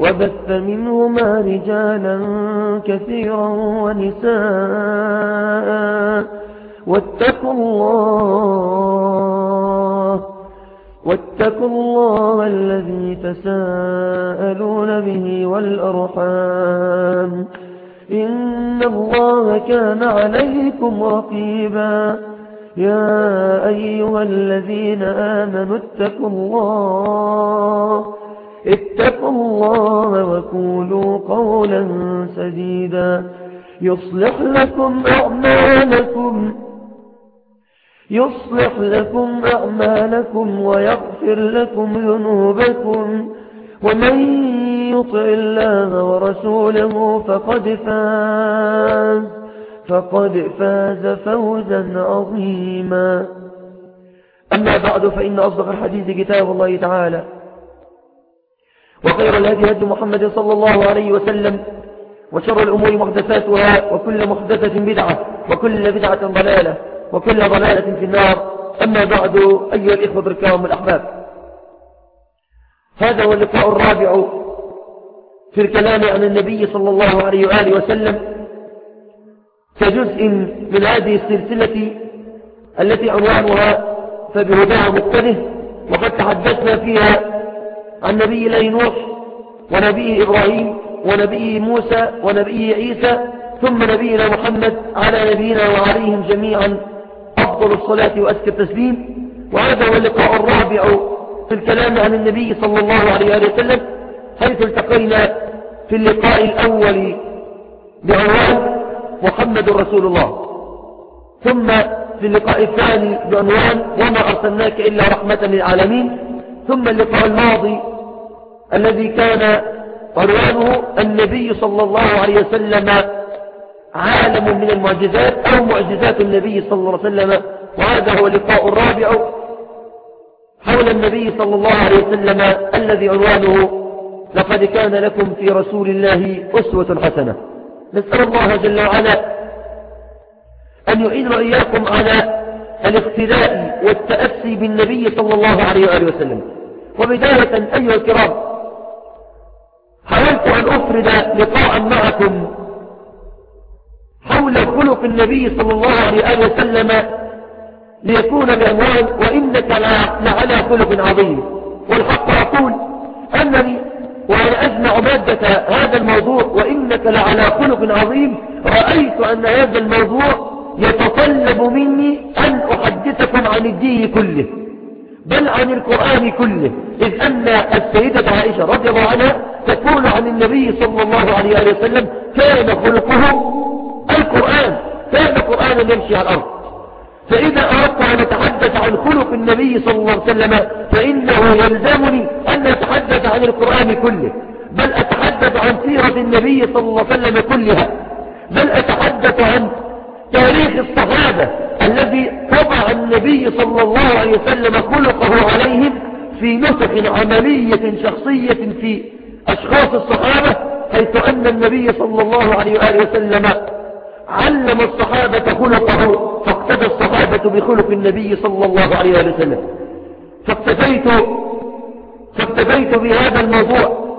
وبث منهما رجالا كثيرا ونساء. واتقوا الله واتقوا الله الذي تساءلون به والأرحام. إن الله كان عليكم رقيبا. يا أيها الذين آمنوا اتقوا الله اتقوا الله وقولوا قولا سديدا يصلح لكم أعمالكم يصلح لكم أعمالكم ويغفر لكم ذنوبكم. ومن يطع الله ورسوله فقد فاز فقد فاز فوزا عظيما. أما بعد فإن أصدق الحديث كتاب الله تعالى. وخير الهدي هدي محمد صلى الله عليه وسلم وشر الأمور محدثاتها وكل محدثة بدعة وكل بدعة ضلالة وكل ضلالة في النار. أما بعد أيها الإخوة الكرام الأحباب. هذا هو اللقاء الرابع في الكلام عن النبي صلى الله عليه وآله وسلم كجزء من هذه السلسلة التي عنوانها فبهداه مقتده وقد تحدثنا فيها عن نبي الله نوح ونبي إبراهيم ونبي موسى ونبي عيسى ثم نبينا محمد على نبينا وعليهم جميعا. أفضل الصلاة وأزكى التسليم. وهذا هو اللقاء الرابع في الكلام عن النبي صلى الله عليه وسلم حيث التقينا في اللقاء الأول بعنوان محمد رسول الله. ثم في اللقاء الثاني بعنوان وما أرسلناك إلا رحمة للعالمين. ثم اللقاء الماضي الذي كان عنوانه النبي صلى الله عليه وسلم عالم من المعجزات أو معجزات النبي صلى الله عليه وسلم وهذا هو اللقاء الرابع حول النبي صلى الله عليه وسلم الذي عنوانه لقد كان لكم في رسول الله أسوة حسنة. نسأل الله جل وعلا أن يعين وإياكم على الاقتداء والتأسي بالنبي صلى الله عليه وآله وسلم. وبداية أيها الكرام حاولت أن أفرد لقاء معكم حول خلق النبي صلى الله عليه وسلم ليكون بعنوان وإنك لعلى خلق عظيم. والحق أقول أنني وأنا أجمع مادة هذا الموضوع وإنك لعلى خلق عظيم. رأيت أن هذا الموضوع يتطلب مني أن أحدثكم عن الدين كله. بل عن القرآن كله. إذ أن السيدة عائشة رضي الله عنها تقول عن النبي صلى الله عليه وسلم كان خلقه القرآن كان قرآنا يمشي على الأرض. فإذا أردت أن أتحدث عن خلق النبي صلى الله عليه وسلم فإنه يلزمني أن أتحدث عن القرآن كله. بل أتحدث عن سيرة النبي صلى الله عليه وسلم كلها. بل أتحدث عن تاريخ الصحابة. الذي طبع النبي صلى الله عليه وسلم خلقه عليهم في نسخ عملية شخصية في أشخاص الصحابة حيث أن النبي صلى الله عليه وآله وسلم علم الصحابة خلقه فاقتدى الصحابة بخلق النبي صلى الله عليه وآله وسلم. فاقتديت فاقتديت بهذا الموضوع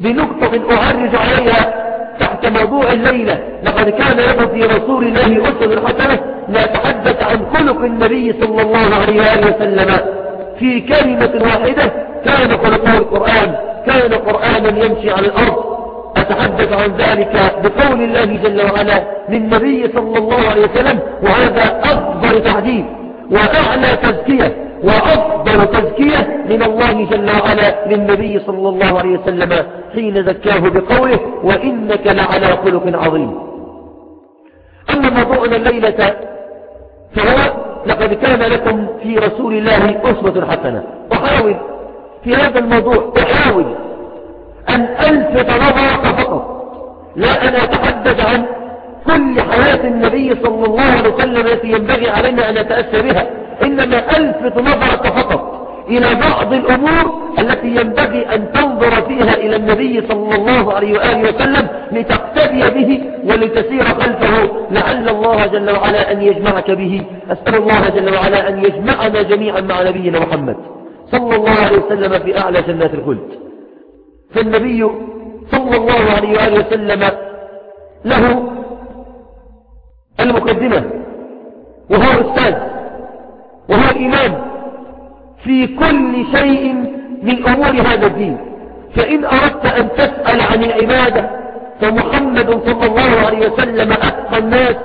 بنقطة أعرج عليها تحت موضوع الليلة. لقد كان لكم في رسول الله أسوة حسنة نتحدث عن خلق النبي صلى الله عليه وآله وسلم. في كلمة واحدة كان خلقه القرآن كان قرآنا يمشي على الأرض. أتحدث عن ذلك بقول الله جل وعلا للنبي صلى الله عليه وسلم وهذا أكبر تعديل وأعلى تزكية. وأفضل تزكية من الله جل وعلا للنبي صلى الله عليه وسلم حين زكاه بقوله وإنك لعلى خلق عظيم. أما موضوعنا الليلة فهو لقد كان لكم في رسول الله أسوة حسنة. أحاول في هذا الموضوع أحاول أن ألفت نظرك فقط. لا أن أتحدث عن كل حياة النبي صلى الله عليه وسلم التي ينبغي علينا أن نتأسى بها. إنما ألفت نظرك فقط إلى بعض الأمور التي ينبغي أن تنظر فيها إلى النبي صلى الله عليه وآله وسلم لتقتدي به ولتسير خلفه لعل الله جل وعلا أن يجمعك به. أسأل الله جل وعلا أن يجمعنا جميعا مع نبينا محمد صلى الله عليه وسلم في أعلى جنات الخلد. فالنبي صلى الله عليه وآله وسلم له المقدمة وهو أستاذ وهو الإمام في كل شيء من أمور هذا الدين. فإن أردت أن تسأل عن العبادة فمحمد صلى الله عليه وسلم أتقى الناس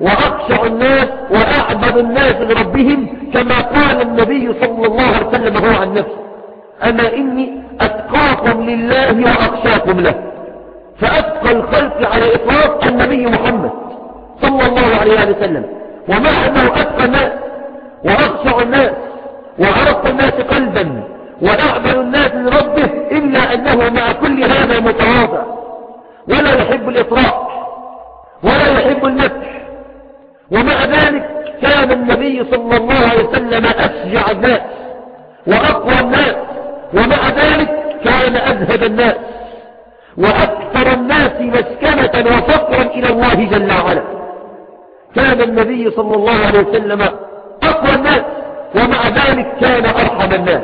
وأخشع الناس وأعبد الناس لربهم كما قال النبي صلى الله عليه وسلم هو عن نفسه أما إني أتقاكم لله وأخشاكم له. فأتقى الخلق على إطلاق النبي محمد صلى الله عليه وسلم. ومع أنه أتقى الناس وأخشع الناس وأرق الناس قلبا وأعبد الناس لربه إلا أنه مع كل هذا متواضع. ولا يحب الإطراء ولا يحب المدح. ومع ذلك كان النبي صلى الله عليه وسلم أشجع الناس وأقوى الناس. ومع ذلك كان أزهد الناس وأكثر الناس مسكنة وفقرا إلى الله جل وعلا. كان النبي صلى الله عليه وسلم أقوى الناس. ومع ذلك كان أرحم الناس.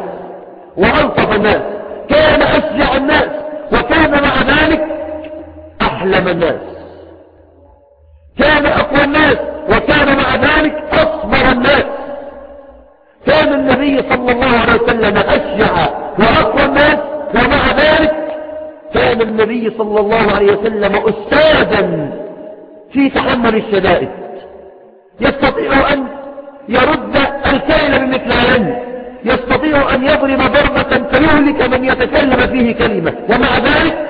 وألطف الناس. كان أشجع الناس. وكان مع ذلك أحلم الناس. كان أقوى الناس. وكان مع ذلك أصبر الناس. كان النبي صلى الله عليه وسلم أشجع وأقوى الناس. ومع ذلك كان النبي صلى الله عليه وسلم أستاذا في تحمل الشدائد. يستطيع أن يرد الكائن بمثل علم يستطيع أن يضرب ضربة فيهلك من يتكلم فيه كلمة. ومع ذلك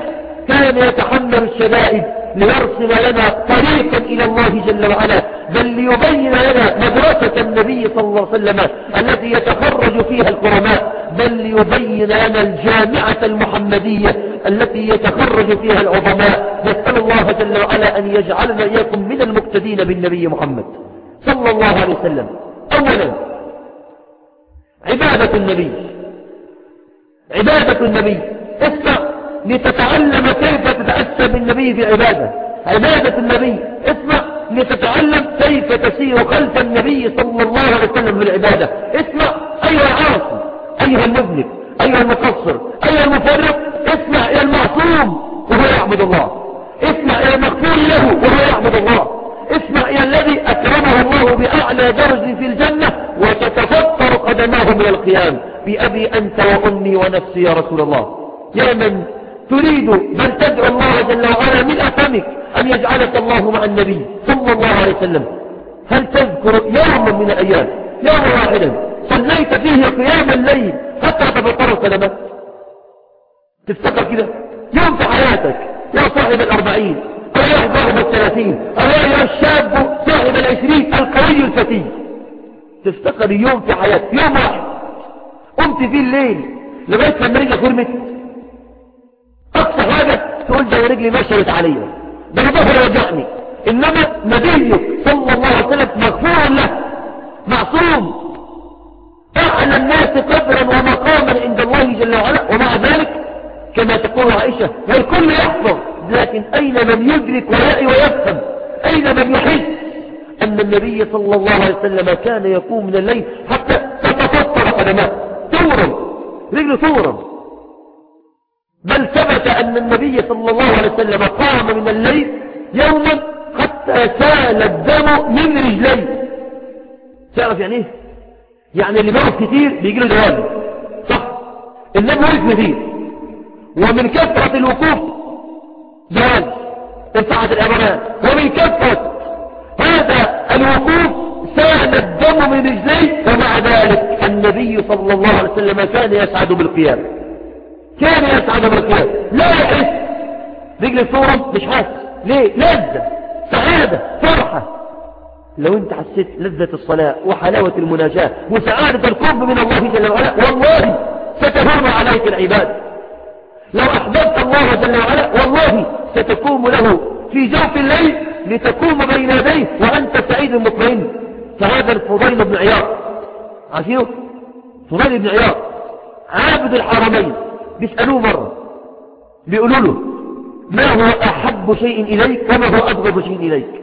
كان يتحمل الشدائد ليرسل لنا طريقا إلى الله جل وعلا. بل ليبين لنا مدرسة النبي صلى الله عليه وسلم التي يتخرج فيها الكرماء بل ليبين لنا الجامعة المحمدية التي يتخرج فيها العظماء. نسأل الله جل وعلا أن يجعلنا إياكم من المقتدين بالنبي محمد. صلى الله عليه وسلم. أولا عبادة النبي. عبادة النبي. اسمع لتتعلم كيف تتأسى بالنبي في عبادة. عبادة النبي. اسمع لتتعلم كيف تسير خلف النبي صلى الله عليه وسلم في العبادة. اسمع أيها العاصي أيها المذنب أيها المقصر أيها المفرق اسمع إلى المعصوم وهو يعبد الله. اسمع إلى المغفور له وهو يعبد الله. اسمع يا الذي أكرمه الله بأعلى درج في الجنة وتتفطر قدماه من القيام. بأبي أنت وأمي ونفسي يا رسول الله. يا من تريد بل تدعو الله جل وعلا من أفمك أن يجعلك الله مع النبي صلى الله عليه وسلم؟ هل تذكر يوما من الأيام؟ يوم واحدا صليت فيه قيام الليل حتى تفطر سلامك تفتكر كده؟ يوم في حياتك يا صاحب الأربعين. أيها صاحب الثلاثين أيها الشاب صاحب العشرين القوي الفتي تفتكر يوم في حياتك يوم واحد. قمت فيه الليل لغاية لما رجلك ورمت أقصى حاجة تقول ده رجلي مشرت عليا. ده ظهر وجعني إنما نبيك صلى الله عليه وسلم مغفور له معصوم. أعلى الناس قدرا ومقاما عند الله جل وعلا. ومع ذلك كما تقول عائشة والكل يحفظ. لكن أين من يدرك ويأي ويفهم؟ أين من يحس؟ أن النبي صلى الله عليه وسلم كان يقوم من الليل حتى تتفطر قدماه. تورم رجل تورم بل ثبت أن النبي صلى الله عليه وسلم قام من الليل يوما حتى سال الدم من رجليه. تعرف يعني إيه؟ يعني اللي بيقف كتير بيجي له صح. النبي وقف فيه ومن كثرة الوقوف جواز ارتفعت الأمانات ومن كثرة هذا الوقوف سال الدم من رجليه ومع ذلك النبي صلى الله عليه وسلم كان يسعد بالقيام. كان يسعد بالقيام. لا يحس. رجل الثورة مش حاسس. ليه؟ لذة سعادة فرحة. لو انت حسيت لذة الصلاة وحلاوة المناجاة وسعادة القرب من الله جل وعلا والله ستهون عليك العباد. لو أحببت الله جل وعلا والله ستقوم له في جوف الليل لتقوم بين يديه وأنت سعيد مطمئن. فهذا الفضيل بن عياض. عارفينه فضيل بن عياض. عابد الحرمين. بيسألوه مرة. بيقولوا له ما هو أحب شيء إليك؟ وما هو أبغض شيء إليك؟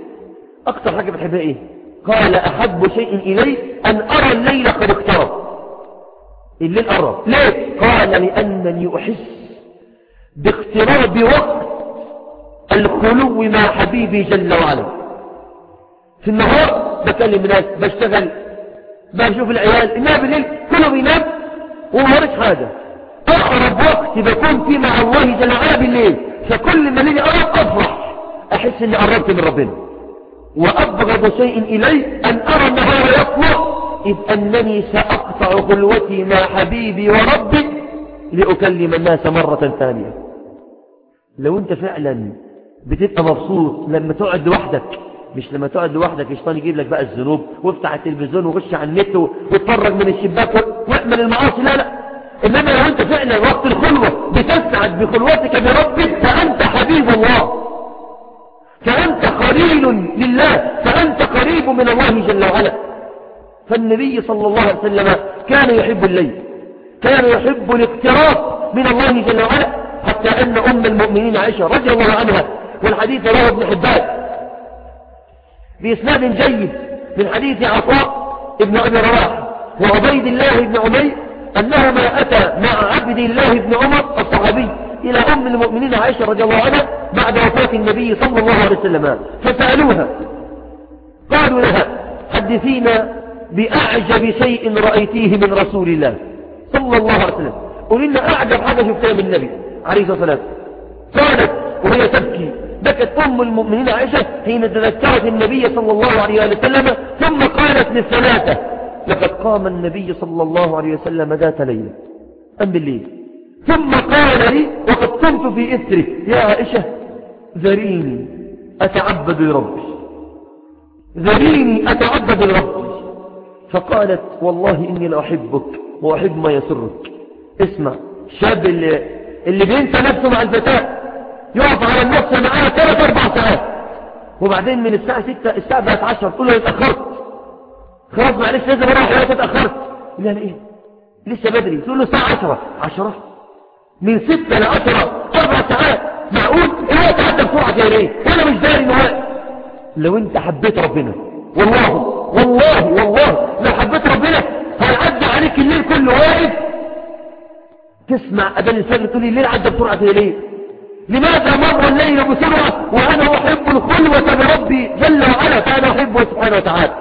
أكثر حاجة بتحبها إيه؟ قال أحب شيء إلي أن أرى الليل قد اقترب الليل قرب. ليه؟ قال لأنني أحس باقتراب وقت الخلو مع حبيبي جل وعلا. في النهار بكلم ناس بشتغل بشوف العيال إنها بالليل كله بينام ومارس حاجة. أقرب وقت بكون فيه مع الله جل وعلا بالليل فكل ما لي أقرب أفرح. أحس إني قربت من ربنا. وأبغض شيء إلي أن أرى النهار يطلع إذ أنني سأقطع خلوتي مع حبيبي وربي لأكلم الناس مرة ثانية. لو أنت فعلا بتبقى مبسوط لما تقعد لوحدك مش لما تقعد لوحدك الشيطان يجيب لك بقى الذنوب وافتح التلفزيون وخش على النت واتفرج من الشباك واعمل المعاصي. لا لا. إنما لو أنت فعلا وقت الخلوة بتسعد بخلوتك بربك فأنت حبيب الله. فأنت خليل لله فأنت قريب من الله جل وعلا. فالنبي صلى الله عليه وسلم كان يحب الليل كان يحب الاقتراب من الله جل وعلا. حتى أن أم المؤمنين عائشة رضي الله عنها والحديث رواه ابن حبان. بإسناد جيد من حديث عطاء ابن أبي رواح وعبيد الله بن عمير أنهما أتى مع عبد الله بن عمر الصحابي إلى أم المؤمنين عائشة رضي الله عنها بعد وفاة النبي صلى الله عليه وسلم. فسألوها قالوا لها حدثينا بأعجب شيء رأيتيه من رسول الله صلى الله عليه وسلم. قل لنا أعجب شفتها من النبي. عليه الصلاة والسلام. قالت وهي تبكي. بكت أم المؤمنين عائشة حين تذكرت النبي صلى الله عليه وسلم ثم قالت للثلاثة لقد قام النبي صلى الله عليه وسلم ذات ليلة أم بالليل. ثم قال لي وقد كنت في إثره يا عائشة ذريني أتعبد لربي ذريني أتعبد لربي فقالت والله إني لأحبك وأحب ما يسرك. اسمع الشاب اللي, اللي بينسى نفسه مع الفتاة يقف على النفس معاها ثلاث أربع ساعات. وبعدين من الساعة ستة الساعة بقت عشر تقول له اتأخرت. خلاص معلش لازم أروح يا اتأخرت. لا لا إيه؟ لسه بدري. تقول له الساعة عشرة. عشرة؟ من ستة لعشرة أربع ساعات. معقول؟ الوقت عدى بسرعة زي إيه وأنا مش داري إنه وقت لو أنت حبيت ربنا والله والله والله لو حبيت ربنا هيعدي عليك الليل كله واقف. تسمع أذان الفجر تقول لي الليل عدى بسرعة زي ليه؟ لماذا مر الليل بسرعة وأنا أحب الخلوة بربي جل وعلا؟ فأنا أحبه سبحانه وتعالى.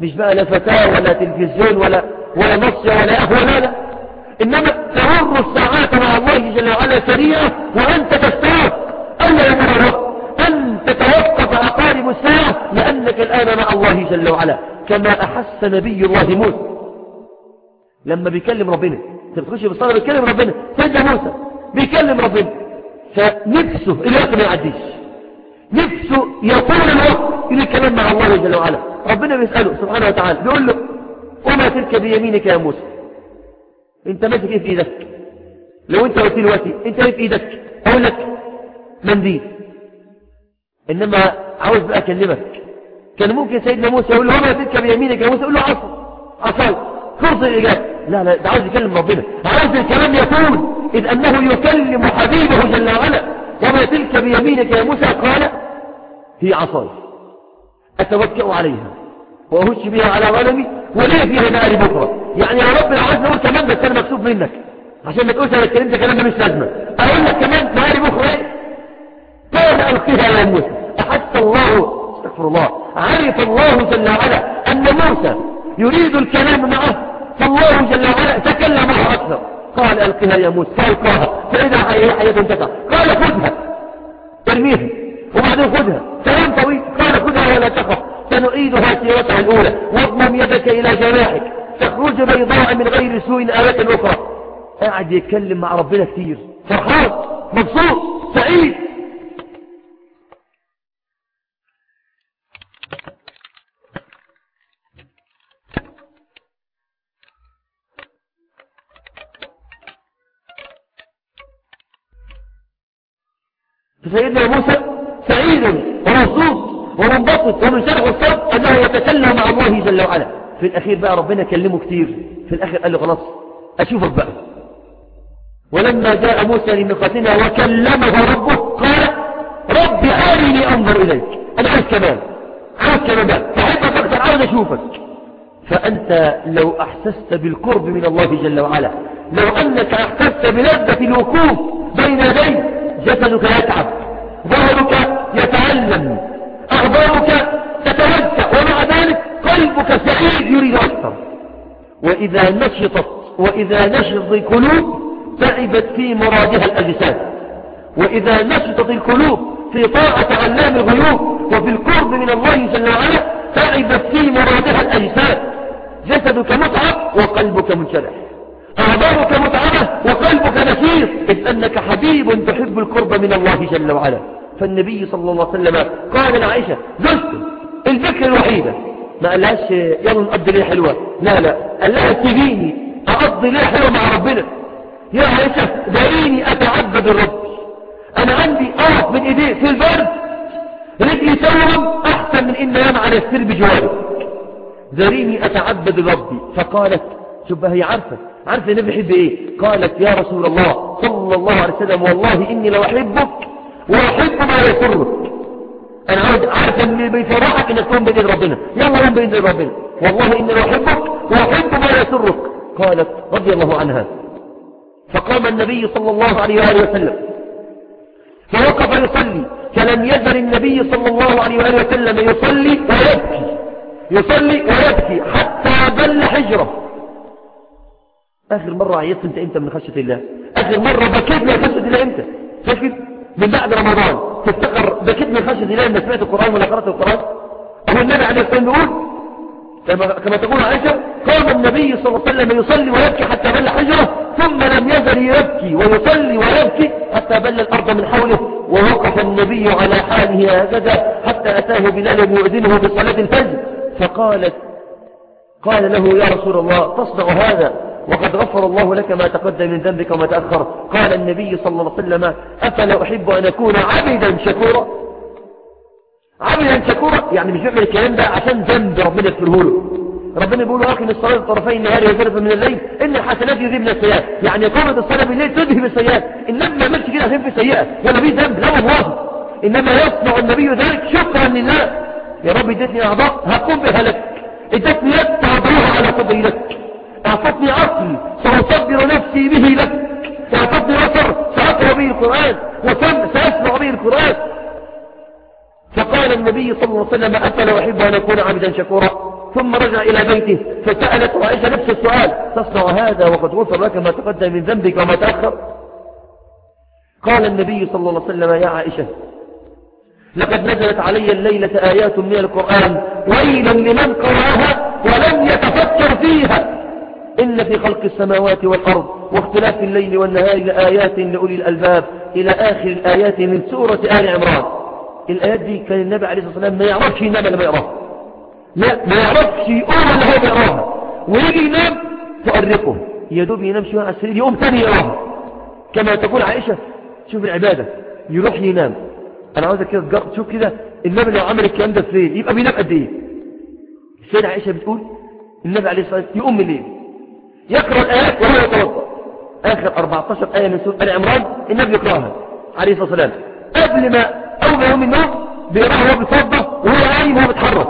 مش بقى لا فتاة ولا تلفزيون ولا ولا نصية ولا قهوة لا لا. إنما تمر الساعات مع الله جل وعلا سريعة وأنت تستاق ألا يمر الوقت أن تتوقف أقارب الساعة لأنك الآن مع الله جل وعلا. كما أحس نبي الله موسى لما بيكلم ربنا. انت بتخش بالصلاة بيكلم ربنا. سيدنا موسى بيكلم ربنا. فنفسه الوقت ما يعديش. نفسه يطول الوقت الكلام مع الله جل وعلا. ربنا بيسأله سبحانه وتعالى. بيقول له وما تلك بيمينك يا موسى؟ أنت ماسك إيه في إيدك؟ لو أنت قلت لي وقتي أنت إيه في إيدك. أقول لك منديل إنما عاوز بقى أكلمك. كان ممكن سيدنا موسى يقول له وما تلك بيمينك يا موسى؟ يقول له عصا عصاي فرصة الإجابة لا لا ده عاوز يكلم ربنا. عاوز الكلام يكون إذ أنه يكلم حبيبه جل وعلا. وما تلك بيمينك يا موسى؟ قال هي عصاي. أتوكأ عليها. وأهش بها على غنمي وليه فيها نار بكرة. يعني يا رب لو عايز نقول كمان بس أنا مكتوب منك. عشان ما تقولش أنا اتكلمت كلام مش لازمة. أقول لك كمان نار بكرة إيه؟ قال ألقيها يا موسى. أحس الله أستغفر الله. عرف الله جل وعلا أن موسى يريد الكلام معه. فالله جل وعلا تكلم أكثر قال ألقها يا موسى. فألقاها فإذا حية تسعى قال خذها. ترميها وبعدين خذها. كلام طويل. قال خذها ولا تخف. سنعيدها سيرتها الأولى. واضمم يدك إلى جناحك. تخرج بيضاء من غير سوء آية أخرى. قاعد يتكلم مع ربنا كثير. فرحان. مبسوط. سعيد. فسيدنا موسى سعيد ومبسوط ومنبسط ومن شرح الصدق أنه يتكلم مع الله جل وعلا. في الأخير بقى ربنا كلمه كتير. في الأخير قال له خلاص أشوفك بقى. ولما جاء موسى لميقاتنا وكلمه ربه قال رب أرني أنظر إليك. أنا عايز كمان عايز كمان بقى. فحبك أكثر عاوز أشوفك. فأنت لو أحسست بالقرب من الله جل وعلا لو أنك أحسست بلذة الوقوف بين يديه جسدك يتعب ظهرك يتعلم أعضاؤك تتوسع ومع ذلك قلبك سعيد يريد أكثر. وإذا نشطت وإذا نشط القلوب تعبت في مرادها الأجساد. وإذا نشطت القلوب في طاعة علام الغيوب وفي القرب من الله جل وعلا تعبت في مرادها الأجساد. جسدك متعب وقلبك منشرح. أعضاؤك متعبة وقلبك نشيط. إذ أنك حبيب تحب القرب من الله جل وعلا. فالنبي صلى الله عليه وسلم قال لعائشة زوجته الفكرة الوحيدة ما قالهاش يلا نقضي ليه حلوة. لا لا. قال لها تجيني أقضي ليه حلوة مع ربنا. يا عائشة دعيني أتعبد الرب. أنا عندي أقف من إيديه في البرد. رجلي تورم أحسن من إن أنام على السر بجواري ذريني أتعبد ربي فقالت شوف هي عارفة. عارفة النبي يحب إيه؟ قالت يا رسول الله صلى الله عليه وسلم والله إني لو أحبك وأحب ما يسرك. أنا عارف عارفة اللي بيفرحك إنك تقوم بإذن ربنا. يلا قوم بإذن ربنا. والله إني لو أحبك وأحب ما يسرك. قالت رضي الله عنها. فقام النبي صلى الله عليه وآله وسلم. فوقف يصلي. فلم يزل النبي صلى الله عليه وآله وسلم يصلي ويبكي. يصلي ويبكي حتى بل حجرة. آخر مرة عيطت أنت إمتى من خشية الله؟ آخر مرة بكيت من خشية الله إمتى؟ فاكر من بعد رمضان تفتكر بكيت من خشية الله لما سمعت القرآن ولا قرأت القرآن؟ هو النبي عليه الصلاة والسلام كما, تقول عائشة قام النبي صلى الله عليه وسلم يصلي ويبكي حتى بل حجره ثم لم يزل يبكي ويصلي ويبكي حتى بل الأرض من حوله ووقف النبي على حاله هكذا حتى أتاه بلال يؤذنه بصلاة الفجر. فقالت قال له يا رسول الله تصنع هذا؟ وقد غفر الله لك ما تقدم من ذنبك وما تأخر. قال النبي صلى الله عليه وسلم أفلا أحب أن أكون عبدا شكورا؟ عبدا شكورا؟ يعني مش بيعمل الكلام ده عشان ذنب ربنا يغفره له ربنا بيقول أقم الصلاة طرفي النهار وزرفا من الليل إن الحسنات يذهبن السيئات. يعني قامت الصلاة بالليل تذهب السيئات. إنما ما عملش كده هتنفي سيئة. ولا في ذنب لا والله. إنما يصنع النبي ذلك شكرا لله. يا رب ادتني أعضاء هقوم بها لك ادتني يد تعطيها على قدري لك. اعطتني عقل سأصبر نفسي به لك. اعطتني بصر سأقرأ به القرآن وسم سأسمع به القرآن. فقال النبي صلى الله عليه وسلم أفلا أحب أن أكون عبدا شكورا؟ ثم رجع إلى بيته فسألت عائشة نفس السؤال. تصنع هذا وقد غفر لك ما تقدم من ذنبك وما تأخر؟ قال النبي صلى الله عليه وسلم يا عائشة لقد نزلت علي الليلة آيات من القرآن ويلا لمن قرأها ولم يتفكر فيها. إن في خلق السماوات والأرض واختلاف الليل والنهار لآيات لأولي الألباب إلى آخر الآيات من سورة آل عمران. الآيات دي كان النبي عليه الصلاة والسلام ما يعرفش ينام لما يقراها. لا ما يعرفش يقوم اللي هو بيقراها ويجي ينام تؤرقه يا دوب ينام شوية على السرير يقوم ثاني يقراها. كما تقول عائشة شوف العبادة. يروح ينام. أنا عاوزك كده تشوف كده النبي لو عمل الكلام ده في يبقى بينام قد إيه؟ السيدة عائشة بتقول النبي عليه الصلاة والسلام يقوم الليل. يقرأ الآيات وهو يتوضأ. آخر 14 آية من سورة آل عمران النبي يقرأها عليه الصلاة والسلام. قبل ما أول يوم النوم بيقرأها وهو بيتوضأ وهو قايم وهو بيتحرك.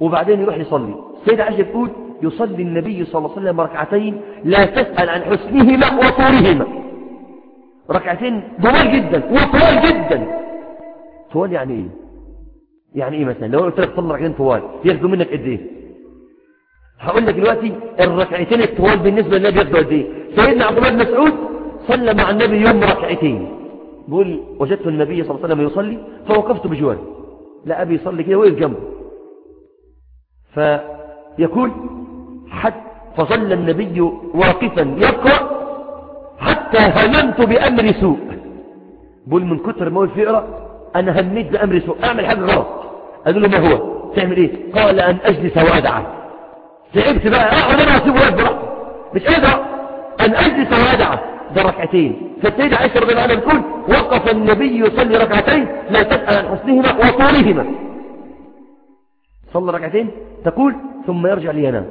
وبعدين يروح يصلي. السيدة عائشة تقول يصلي النبي صلى الله عليه وسلم ركعتين لا تسأل عن حسنهما وطولهما. ركعتين طوال جدا وطوال جدا. طوال يعني إيه؟ يعني إيه مثلا؟ لو قلت لك صلي ركعتين طوال ياخذوا منك قد إيه؟ هقول لك دلوقتي الركعتين الطوال بالنسبة للنبي ياخدوا قد إيه سيدنا عبد الله بن مسعود صلى مع النبي يوم ركعتين. بيقول وجدت النبي صلى الله عليه وسلم يصلي فوقفت بجواره لا أبي يصلي كده وقف جنبه. فيقول حتى فظل النبي واقفا يقرأ حتى هممت بأمر سوء. بقول من كتر ما هو يقرأ أنا هميت بأمر سوء. أعمل حاجة غلط. قالوا له ما هو؟ تعمل إيه؟ قال أن أجلس وأدعى. تعبت بقى. أقعد أنا أسيبه واقف براحته. مش قادر. أن أجلس وأدعى ده ركعتين فالسيدة عائشة رضي الله عنها بتقول وقف النبي يصلي ركعتين لا تسأل عن حسنهما وطولهما. صلى ركعتين. تقول ثم يرجع لينام.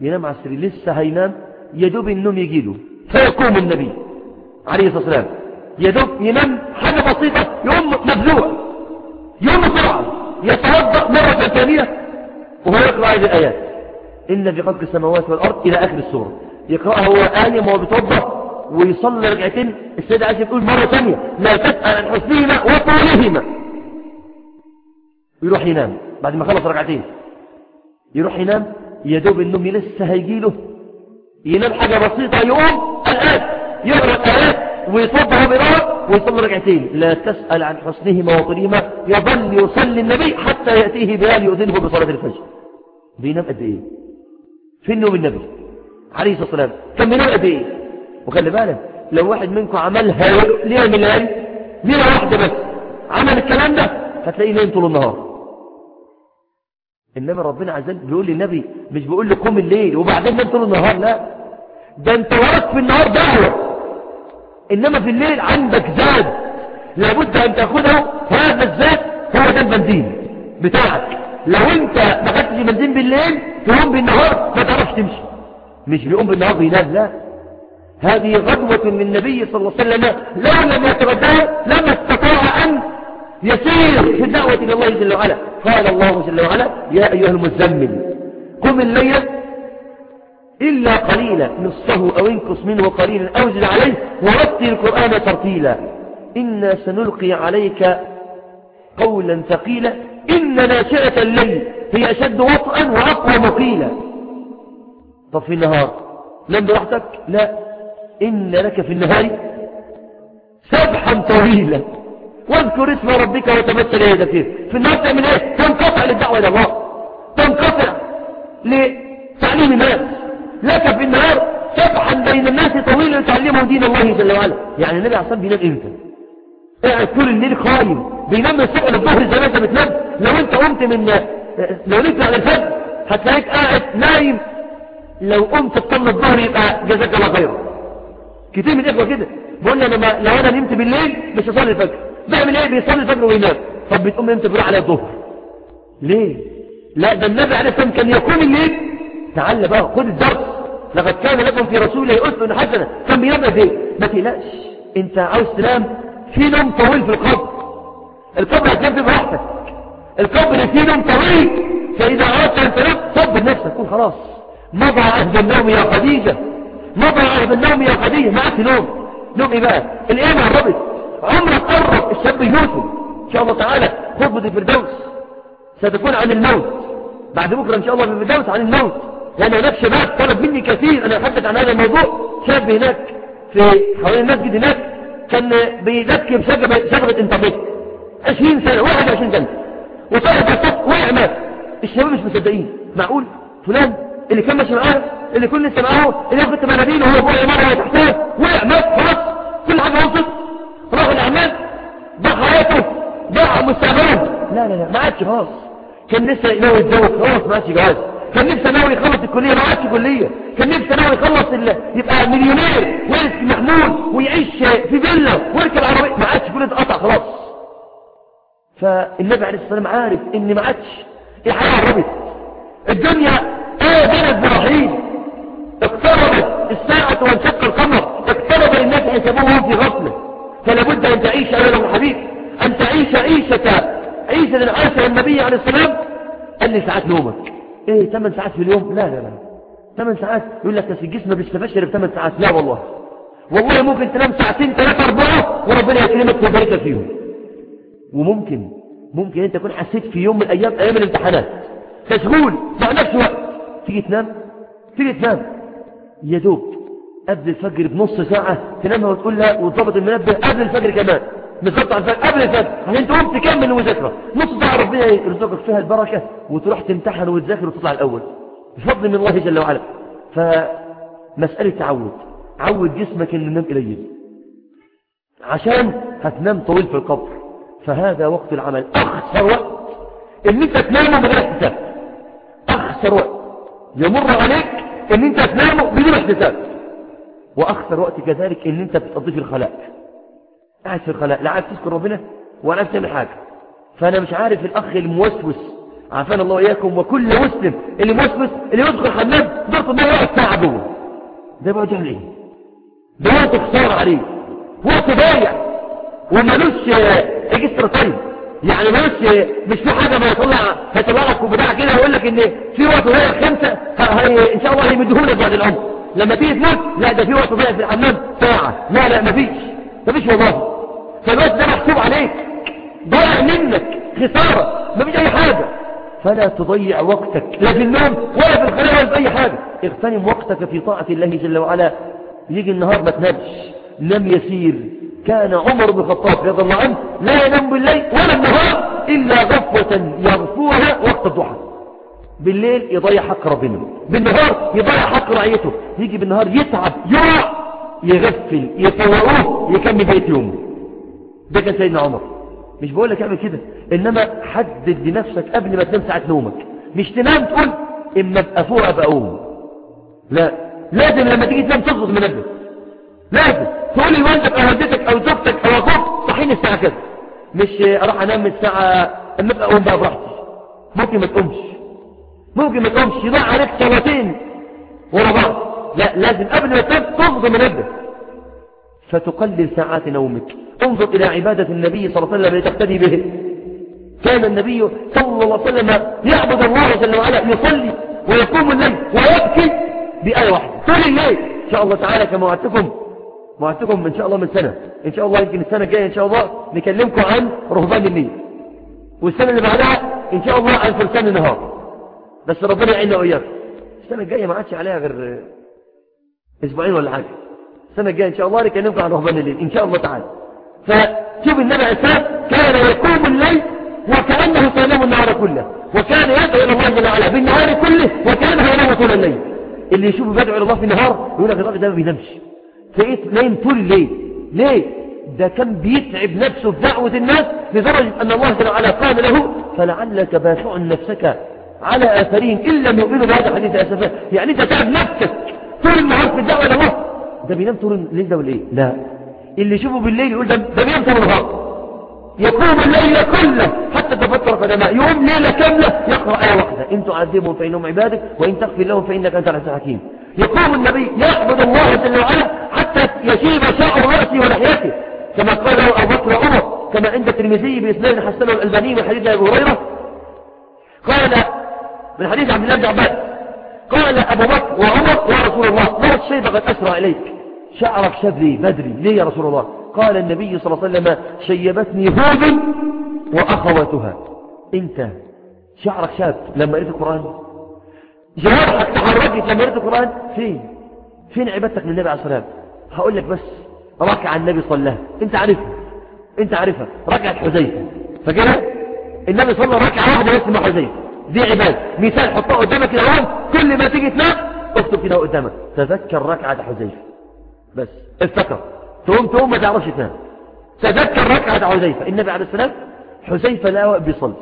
ينام على السرير. لسه هينام. يدوب النوم يجيله فيقوم النبي عليه الصلاة والسلام. يدوب ينام حاجة بسيطة. يقوم مفزوع يقوم بسرعة يتوضأ مرة ثانية. وهو يقرأ هذه الآيات. إن في خلق السماوات والأرض إلى آخر السورة. يقرأها هو آية وهو بيتوضأ ويصلي ركعتين السيدة عايزة تقول مرة ثانية لا تسأل عن حسنهما وطولهما. يروح ينام. بعد ما خلص ركعتين. يروح ينام يدوب النوم لسه هيجيله ينام حاجة بسيطة يقوم الآن. يقرأ الآيات ويصبح بنار ويصلي ركعتين. لا تسأل عن حسنهما وطولهما. يظل يصلي النبي حتى يأتيه بيان يؤذنه بصلاة الفجر. بينام قد إيه؟ فين نوم النبي عليه الصلاة والسلام. بينام قد إيه؟ وخلي بالك لو واحد منكم عملها من الليالي ليلة واحدة بس عمل الكلام ده هتلاقيه نايم طول النهار. إنما ربنا عز وجل بيقول للنبي مش بيقول له قوم الليل وبعدين نام طول النهار لا. ده أنت وراك في النهار دعوة إنما في الليل عندك زاد. لابد أن تأخذه هذا الزاد هو ده البنزين بتاعك. لو أنت ما خدتش بنزين بالليل تقوم بالنهار ما تعرفش تمشي. مش بيقوم بالنهار بينام لا. هذه غدوة من النبي صلى الله عليه وسلم لو لم يتغداها لما استطاع أن يسير في الدعوة إلى الله جل وعلا. قال الله جل وعلا يا أيها المزمل قم الليل إلا قليلا نصفه أو انقص منه قليلا أو زد عليه ورتل القرآن ترتيلا. إنا سنلقي عليك قولا ثقيلا. إن ناشئة الليل هي أشد وطئا وأقوى مقيلا. طب في النهار نام براحتك لا. إن لك في النهار سبحا طويلا. واذكر اسم ربك وتمثل يدك فيه. في النهار تعمل إيه؟ تنقطع للدعوة إلى الله. تنقطع لتعليم الناس. لك في النهار سبحا بين الناس طويلا يتعلمهم دين الله جل وعلا. يعني النبي الصلاة بينام إمتى؟ قاعد طول الليل قايم بينام الصبح للظهر زي ما أنت بتنام. لو أنت قمت من لو نمت على الفجر هتلاقيك قاعد نايم. لو قمت تصلي الظهر يبقى جزاك الله خيرا. كتير من الاخوه كده. بقول لي أنا لو أنا نمت بالليل مش هصلي الفجر. بعمل إيه؟ بيصلي الفجر وينام. طب بتقوم إمتى؟ بيروح على الظهر. ليه؟ لا ده النبي عليه الصلاة كان يقوم الليل. تعال بقى خد الدرس. لقد كان لكم في رسول الله أسوة حسنة. كان بينام قد إيه؟ ما تقلقش. أنت عاوز تنام؟ في نوم طويل في القبر. القبر هتنام براحتك. القبر فيه طويل فإذا أردت أن تنام صبر نفسك قول خلاص. مضى عهد النوم يا خديجة؟ مضى عهد النوم يا خديجة؟ ما عادش نوم. نوم إيه بقى؟ الأيام قربت عمرك قرب الشاب يموت إن شاء الله تعالى خطبة الفردوس. ستكون عن الموت. بعد بكرة إن شاء الله في الفردوس عن الموت. لأن هناك شباب طلب مني كثير. أنا اتحدث عن هذا الموضوع. شاب هناك في حوالين المسجد هناك كان بيذكر شجبة, شجبة إنترنت. 20 سنة 21 سنة. الصف وقع مات. الشباب مش مصدقين. معقول؟ فلان اللي كان ماشي معاه اللي كل لسه معاه اللي ياخد مناديل وهو فوق العمارة تحتها وقع مات خلاص. كل حاجة وصلت. راح الأعمال ضاع حياته ضاع مستقبله. لا لا لا ما عادش خلاص كان لسه ناوي يتجوز خلاص ما عادش جواز. كان نفسه ناوي يخلص الكلية ما عادش كلية. كان نفسه ناوي يخلص. يبقى مليونير ويرث محمود ويعيش في فيلا ويركب عربية. ما عادش كل ده قطع خلاص. فالنبي عليه الصلاة والسلام عارف ان ما عادش الحياة قربت الدنيا إيه بلد إبراهيم اقتربت الساعة وانشق القمر. اقترب الناس حسابهم في غفلة. فلا بد أن تعيش أيها الحبيب. أن تعيش عيشة عيشة عاشها النبي عليه السلام قال لي ساعات نومك. إيه 8 ساعات في اليوم؟ لا لا لا. 8 ساعات. يقول لك الجسم بيستفادش غير 8 ساعات. لا والله. والله ممكن تنام ساعتين ثلاثة أربعة. وربنا يكرمك ويبارك فيهم. وممكن ممكن انت تكون حسيت في يوم من الأيام أيام الامتحانات. مشغول ما عندكش وقت تيجي تنام؟ تيجي تنام. يا دوب قبل الفجر بنص ساعة تنامها وتقول لها وتظبط المنبه قبل الفجر كمان. بالظبط على الفجر قبل الفجر. عشان تقوم تكمل المذاكرة. نص ساعة ربنا يرزقك فيها البركة وتروح تمتحن وتذاكر وتطلع الأول. بفضل من الله جل وعلا. فمسألة تعود. عود جسمك إنه ينام قليل عشان هتنام طويل في القبر. فهذا وقت العمل. أخسر وقت. إن أنت تنام من غير احتساب أخسر وقت. يمر عليك إن أنت تنام بدون احتساب وأخسر وقت كذلك إن أنت بتقضي في الخلاء. قاعد في الخلاء. لا عارف تذكر ربنا ولا عارف تعمل حاجة. فأنا مش عارف الأخ الموسوس عافانا الله وإياكم وكل مسلم اللي موسوس اللي يدخل حمام ضغط ما يقعد ساعة جوه. ده بقى يعمل إيه؟ ده وقت خسارة عليه. وقت ضايع. ومالوش اكسترا تايم يعني مالوش مش في حاجة ما يطلع هيطلع لك وبتاع كده ويقول لك إن في وقت ضايع خمسة إن شاء الله هيمدهولك بعد العمر. لما تيجي تموت لا ده في وقت ضايع في الحمام ساعة. لا لا مفيش مفيش والله. فالوقت ده محسوب عليك. ضايع منك خسارة. مفيش أي حاجة. فلا تضيع وقتك لا في النوم ولا في الخلاء ولا في أي حاجة. اغتنم وقتك في طاعة الله جل وعلا. يجي النهار ما تنامش. نم يسير. كان عمر بن الخطاب رضي الله عنه لا ينام بالليل ولا النهار إلا غفوة يغفوها وقت الضحى. بالليل يضيع حق ربنا. بالنهار يضيع حق رعيته. يجي بالنهار يتعب يقع يغفل يفوروه يكمل بيت يومه. ده كان سيدنا عمر. مش بقول لك اعمل كده. إنما حدد لنفسك قبل ما تنام ساعة نومك. مش تنام تقول إما أبقى فوق ابقى لا. لازم لما تيجي تنام تظبط منبه لازم. تقول لوالدك أو والدتك أو زوجتك أو أخوك صحيني الساعة كده. مش أروح أنام الساعة اما ابقى أقوم بقى براحتي. ممكن ما تقومش. ممكن ما تقومش. يضيع عليك سنتين ورا بعض. لا لازم قبل ما تنام تظبط منبه فتقلل ساعات نومك. انظر إلى عبادة النبي صلى الله عليه وسلم لتقتدي به. كان النبي صلى الله عليه وسلم يعبد الله جل وعلا يصلي ويقوم الليل ويبكي بآية واحدة طول الليل. إن شاء الله تعالى كما وعدتكم وعدتكم إن شاء الله من سنة. إن شاء الله يمكن السنة الجاية إن شاء الله نكلمكم عن رهبان النيل. والسنة اللي بعدها إن شاء الله عن فرسان النهار بس ربنا يعيننا وإياكم السنة الجاية ما عادش عليها غير أسبوعين ولا حاجة. السنة الجاية إن شاء الله نكلمكم عن رهبان الليل إن شاء الله تعالى. فشوف النبي عليه السلام كان يقوم الليل وكأنه سينام النهار كله. وكان يدعو إلى الله جل وعلا بالنهار كله وكأنه ينام طول الليل. اللي يشوفه بيدعو إلى الله في النهار يقول لك الراجل ده ما بينامش. تلاقيه نايم طول الليل ليه؟ ده كان بيتعب نفسه في دعوة الناس لدرجة أن الله جل وعلا قال له فلعلك باشع نفسك على آثارهم إن لم يؤمنوا بهذا الحديث أسفا يعني أنت تعب نفسك طول النهار في الدعوة الله ده بينام طول الليل ده ولا إيه؟ لا. اللي يشوفه بالليل يقول ده ده بينام طول النهار. يقوم الليل كله حتى تفتر قدماء يوم ليلة كاملة يقرأ آية واحدة. إن تعذبهم فإنهم عبادك وإن تغفر لهم فإنك أنت العزيز الحكيم يقوم النبي يعبد الله جل وعلا حتى يشيب شعر رأسه ولحيته كما قال أبو بكر وعمر كما عند الترمذي بإسناد حسنه الألباني من حديث أبي هريرة. قال من حديث عبد الله بن عباس قال أبو بكر وعمر يا رسول الله ما الشيء قد أسرى إليك؟ شعرك شبري بدري ليه يا رسول الله؟ قال النبي صلى الله عليه وسلم شيبتني هود وأخواتها. انت شعرك شاب لما قريت القرآن؟ تحركت لما قريت القرآن فين فين عبادتك للنبي عليه الصلاة والسلام. هقول لك بس ركعة النبي صلى. انت عارفها. انت عارفها. ركعة حذيفة فكده النبي صلى ركعة واحدة بس مع حذيفة دي عبادة. مثال حطها قدامك كده كل ما تيجي تنام اكتب كده قدامك. تذكر ركعة حذيفة. بس افتكر. تقوم تقوم ما تعرفش تنام. تذكر ركعة حذيفة. النبي عليه السلام حذيفة لا بيصلي.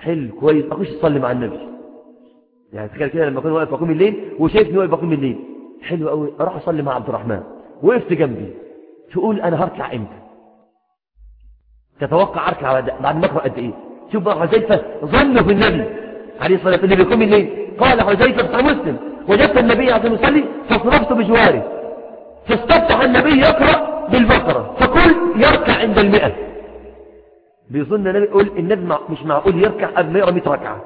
حلو كويس. أخش اصلي مع النبي. يعني تخيل كده لما اكون واقف بقوم الليل وشايفني واقف بقوم الليل. حلو قوي أروح أصلي مع عبد الرحمن. وقفت جنبي. تقول أنا هركع إمتى؟ تتوقع أركع بعد ما أقرأ قد إيه؟ شوف بقى حذيفة ظنه في النبي. عليه الصلاة والسلام. اللي بيقوم الليل. قال حذيفة في مسلم. وجدت النبي عليه الصلاة والسلام فصرفت بجواره. فاستفتح النبي يقرأ بالبقرة. فقل يركع عند المئة. بيظن النبي يقول النبي مش معقول يركع قبل ما يقرأ 100 ركعة.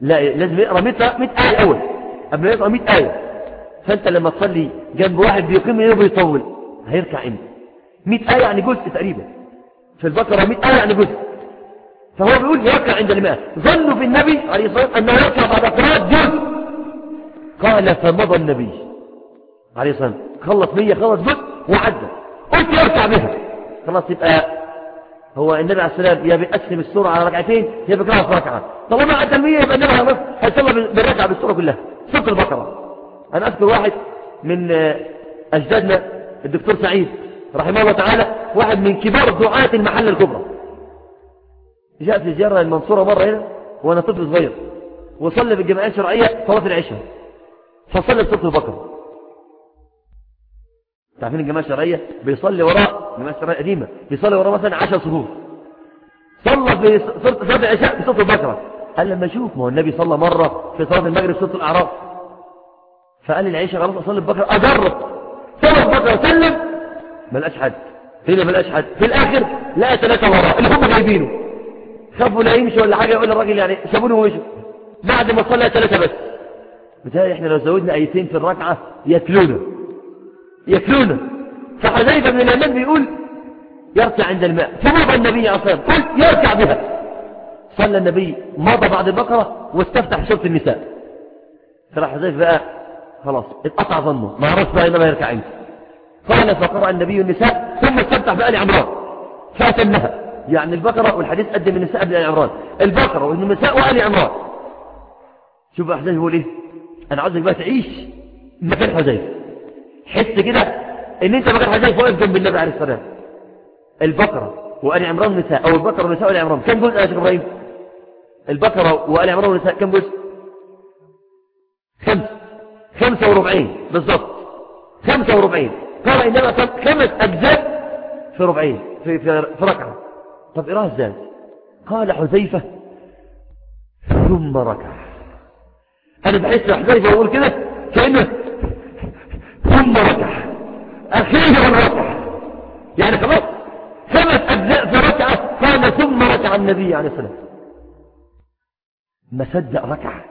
لا لازم يقرأ 100 آية أول. قبل ما يقرأ 100 آية. فأنت لما تصلي جنب واحد بيقيم الليل وبيطول هيركع إمتى؟ 100 آية يعني جزء تقريبا. في البقرة 100 آية يعني جزء. فهو بيقول يركع عند الماء ظنوا في النبي عليه الصلاة والسلام أنه يركع بعد قراءة جزء. قال فمضى النبي عليه الصلاة والسلام. خلص مية خلص جزء وعدى. قلت يركع بها. خلاص يبقى هو النبي عليه السلام يا بيقسم السورة على ركعتين يا بيقرأها في ركعة. طالما عدى المية يبقى النبي عليه هيصلى بالركعة بالسورة كلها. سورة البقرة. أنا أذكر واحد من أجدادنا الدكتور سعيد رحمه الله تعالى واحد من كبار دعاة المحل الكبرى. جاء في زيارة المنصورة مرة هنا وأنا طفل صغير وصلى بالجمعية الشرعية صلاة العشاء. فصلى بسورة البقرة. تعرفين الجماعة الشرعية بيصلي وراء الجماعة الشرعية قديمة بيصلي وراء مثلا 10 صفوف صلى في صلاة العشاء بسورة البقرة قال لما أشوف ما هو النبي صلى مرة في صلاة المغرب سورة الأعراف. فقال العيشة خلاص أصلي البقرة أجرب. صلى البقرة سلم ما لقاش حد. هنا ما لقاش حد. في الآخر لقى ثلاثة وراء. اللي هم جايبينه خافوا لا يمشي ولا حاجة يقول الراجل يعني سابونه ومشوا بعد ما صلى ثلاثة بس. بتاعي إحنا لو زودنا آيتين في الركعة ياكلونا. ياكلونا. فحذيفة من الأمان بيقول يركع عند الماء. فمضى النبي عليه الصلاة قلت يركع بها. صلى النبي مضى بعد البقرة واستفتح سورة النساء. فراح حذيفة بقى خلاص اتقطع ظنه. ما عرفت بقى إنما يركع عندي. قال فقرأ النبي النساء ثم استفتح بآل عمران. فأتمها. يعني البقرة والحديث قدم النساء قبل آل عمران. البقرة والنساء وآل عمران. شوف بقى حذيفة يقول إيه؟ أنا عاوزك بقى تعيش مكان حذيفة. حس كده ان انت مكان واقف جنب النبي عليه الصلاة البقرة وآل عمران والنساء أو البقرة والنساء وآل عمران. كم جزء يا شيخ إبراهيم؟ البقرة وآل عمران والنساء كم جزء خمسة خمسة وربعين. بالضبط. خمسة وربعين. قال إنما خمس أجزاء في ربعين في, في, في ركعة. طب إراه إزاي؟ قال حذيفة ثم ركع. أنا بحس حذيفة وأقول كده كأنه ثم ركع. أخيرا ركع يعني خلاص خمس أجزاء في ركعة قال ثم ركع النبي عليه الصلاة ما صدق ركع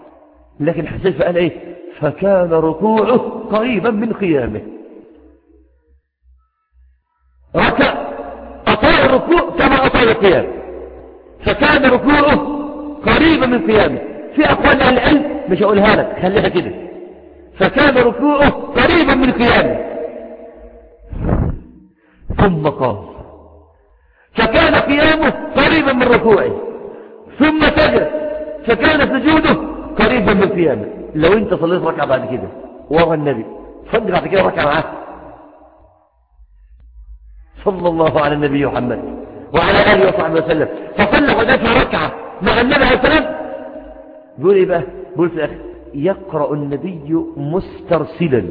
لكن حذيفة قال إيه؟ فكان ركوعه قريبا من قيامه. ركع أطال الركوع كما أطال القيام. فكان ركوعه قريبا من قيامه. في أقوال العلم مش أقولها لك خليها كده. فكان ركوعه قريبا من قيامه. ثم قام. فكان قيامه قريبا من ركوعه. ثم سجد. فكان سجوده قريبا من قيامه. لو انت صليت ركعة بعد كده ورا النبي. صلي بعد كده ركعة معاه. صلى الله على النبي محمد وعلى آله وصحبه وسلم. فصلى حدثنا ركعة مع النبي عليه السلام. بيقول إيه بقى؟ بيقول في الآخر يقرأ النبي مسترسلا.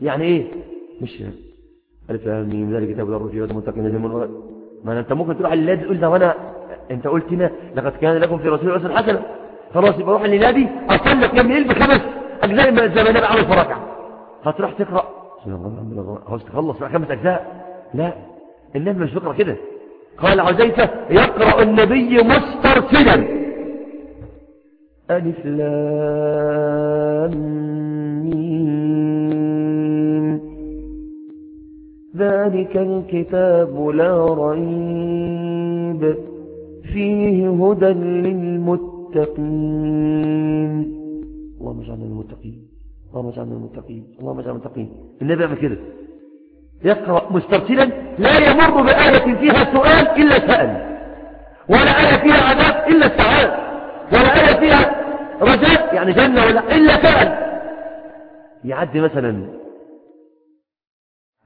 يعني إيه؟ مش ألف من ذلك كتاب الله رجل متقين ما أنت ممكن تروح للنادي تقول ده وأنا أنت قلت لنا لقد كان لكم في رسول الله حسنة. خلاص يبقى روح للنادي. اصلي قيام الليل بخمس أجزاء من زي ما النبي عمل في ركعه هتروح تقرا عاوز تخلص. بقى خمس أجزاء. لا. النبي مش بيقرأ كده. قال عزيفه يقرأ النبي مسترسلا. ألف لام ميم. ذلك الكتاب لا ريب فيه هدى للمتقين. اللهم اجعلنا المتقين. اللهم اجعلنا المتقين. اللهم اجعلنا المتقين. النبي يعمل كده. يقرأ مسترسلا لا يمر بآية فيها سؤال إلا سأل. ولا آية فيها عذاب إلا استعاذ ولا آية فيها رجاء يعني جنة ولا إلا سأل. يعدي مثلا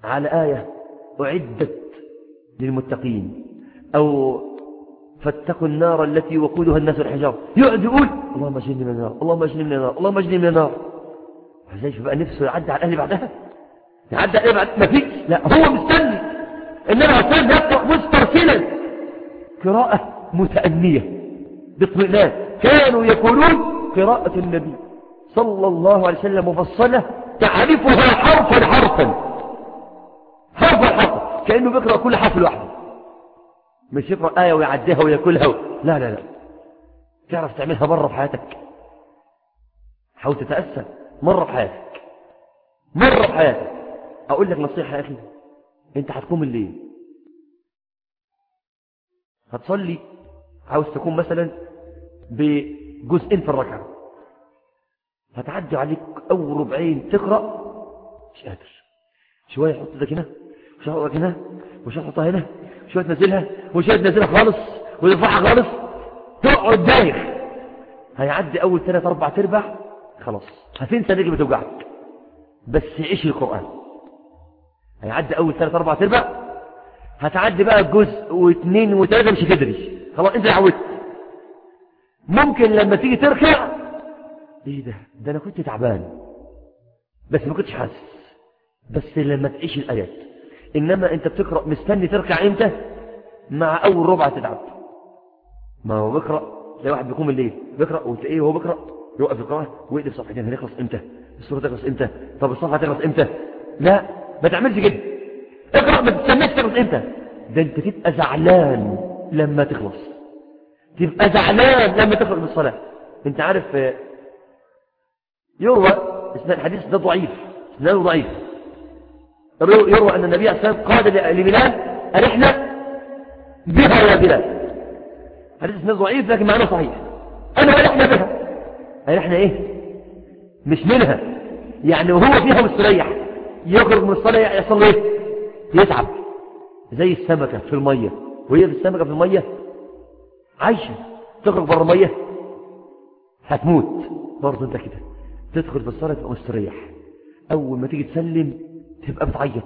على آية أعدت للمتقين. أو فاتقوا النار التي وقودها الناس والحجار يقعد يقول اللهم اجنبني من النار. اللهم اجنبني من النار. اللهم اجنبني من النار. إزاي بقى نفسه يعدي على الأهل بعدها. يعدي على بعد ما فيش لا هو مستني. إنما عشان يقرا مسترسلا. قراءة متأنية. باطمئنان. كانوا يقولون قراءة النبي صلى الله عليه وسلم مفصلة تعرفها حرفا حرفا. حرفا حرفا كأنه بيقرأ كل حرف لوحده. مش يقرأ آية ويعديها ويأكلها و... لا لا لا. تعرف تعملها مرة في حياتك. حاول تتأسى مرة في حياتك. مرة في حياتك. أقول لك نصيحة يا أخي أنت هتقوم الليل. هتصلي عاوز تكون مثلا بجزئين في الركعة. هتعدي عليك أول ربعين تقرأ مش قادر. شوية حط إيدك هنا. وشوية حط هنا وشوية حطها هنا وشوية تنزلها وشوية تنزلها خالص وترفعها خالص. تقعد دايخ. هيعدي أول ثلاث أربع تربع خلاص. هتنسى رجل بتوجعك. بس عيش القرآن. هيعدي أول ثلاث أربع تربع هتعدي بقى جزء واثنين وثلاثة مش هتدري. خلاص انت عودت. ممكن لما تيجي تركع إيه ده؟ ده أنا كنت تعبان. بس ما كنتش حاسس. بس لما تعيش الآيات. إنما أنت بتقرأ مستني تركع إمتى؟ مع أول ربع تتعب. ما هو بيقرأ زي واحد بيقوم الليل بيقرأ وتلاقيه وهو بيقرأ يوقف القراءة ويقلب صفحتين هنخلص إمتى؟ السورة تخلص إمتى؟ طب الصفحة تخلص إمتى؟ لا ما تعملش كده. اقرأ ما تستناش تخلص إمتى؟ ده أنت تبقى زعلان لما تخلص. تبقى زعلان لما تخلص بالصلاة أنت عارف يروى اسمه الحديث ده ضعيف إسناده ضعيف. يروى أن النبي عليه الصلاة والسلام قال لبلال أرحنا بها يا بلال. حديث اسناده ضعيف لكن معناه صحيح. أنا أرحنا بها. أرحنا إيه؟ مش منها. يعني وهو فيها مستريح. يخرج من الصلاة يحصل إيه؟ يتعب. زي السمكة في المية. وهي في السمكة في المية عايشة. تخرج بره المية هتموت. برضه أنت كده. تدخل في الصلاة تبقى مستريح. أول ما تيجي تسلم تبقى بتعيط.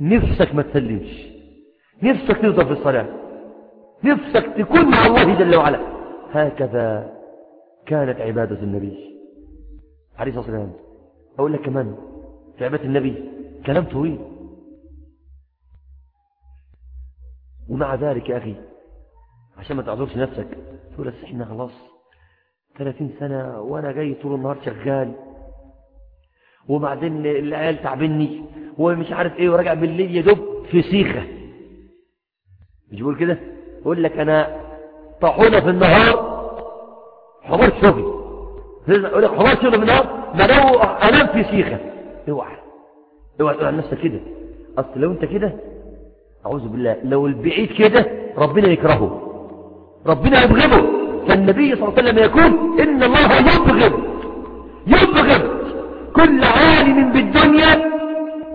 نفسك ما تسلمش. نفسك تفضل في الصلاة. نفسك تكون مع الله جل وعلا. هكذا كانت عبادة النبي. عليه الصلاة والسلام. أقول لك كمان في عبادة النبي كلام طويل. ومع ذلك يا أخي عشان ما تعذرش نفسك تقول إحنا خلاص 30 سنة وأنا جاي طول النهار شغال. وبعدين العيال تعبني ومش عارف إيه وراجع بالليل يدب في سيخة. مش بقول كده؟ يقول لك أنا طاحونة في النهار حمار شغل يقول لك حمار شغل في النهار ما لو أنام في سيخة. اوعى اوعى تقول عن نفسك كده. أصل لو أنت كده أعوذ بالله لو البعيد كده ربنا يكرهه. ربنا يبغضه. فالنبي صلى الله عليه وسلم يقول إن الله يبغض. يبغض. كل عالم بالدنيا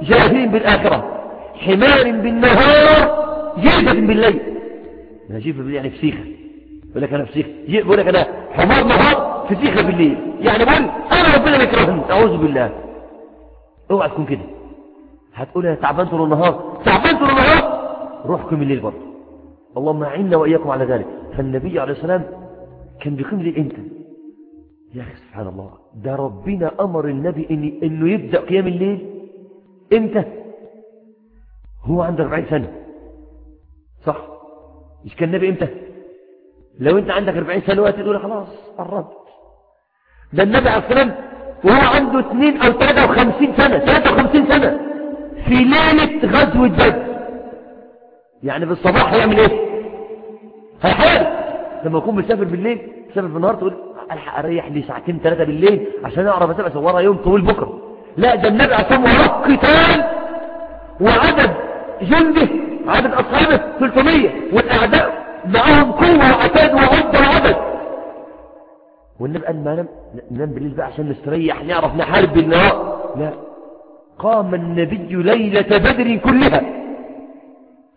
جاهل بالآخرة حمار بالنهار جاهل بالليل. أنا جيب بالليل يعني فسيخة يقول لك أنا فسيخة يقول لك أنا حمار نهار فسيخة بالليل. يعني بقول أنا ربنا يكرهني. أعوذ بالله. أوعى تكون كده. هتقول يا تعبان طول النهار؟ تعبان طول النهار؟ روحكم الليل برضه. اللهم أعنا وإياكم على ذلك. فالنبي عليه السلام كان بيقيم الليل إمتى يا أخي سبحان الله ده ربنا أمر النبي إن إنه يبدأ قيام الليل. إمتى؟ هو عنده 40 سنة. صح؟ مش كان النبي إمتى؟ لو أنت عندك 40 سنة وقت تقول خلاص قربت. ده النبي عليه السلام وهو عنده 2 أو 53 سنة 53 سنة في ليلة غزوة بدر يعني بالصباح هيعمل إيه؟ هيحارب. لما يكون مسافر بالليل مسافر بالنهار تقول ألحق أريح لي ساعتين ثلاثة بالليل عشان اعرف اتابع صورها يوم طويل بكرة. لا ده النبي عليه الصلاه قتال وعدد جنده عدد أصحابه 300 والأعداء معاهم قوة وعتاد وعدة وعدد. والنبي قال ما نام ننام بالليل بقى عشان نستريح نعرف نحارب بالنهار لا قام النبي ليلة بدر كلها.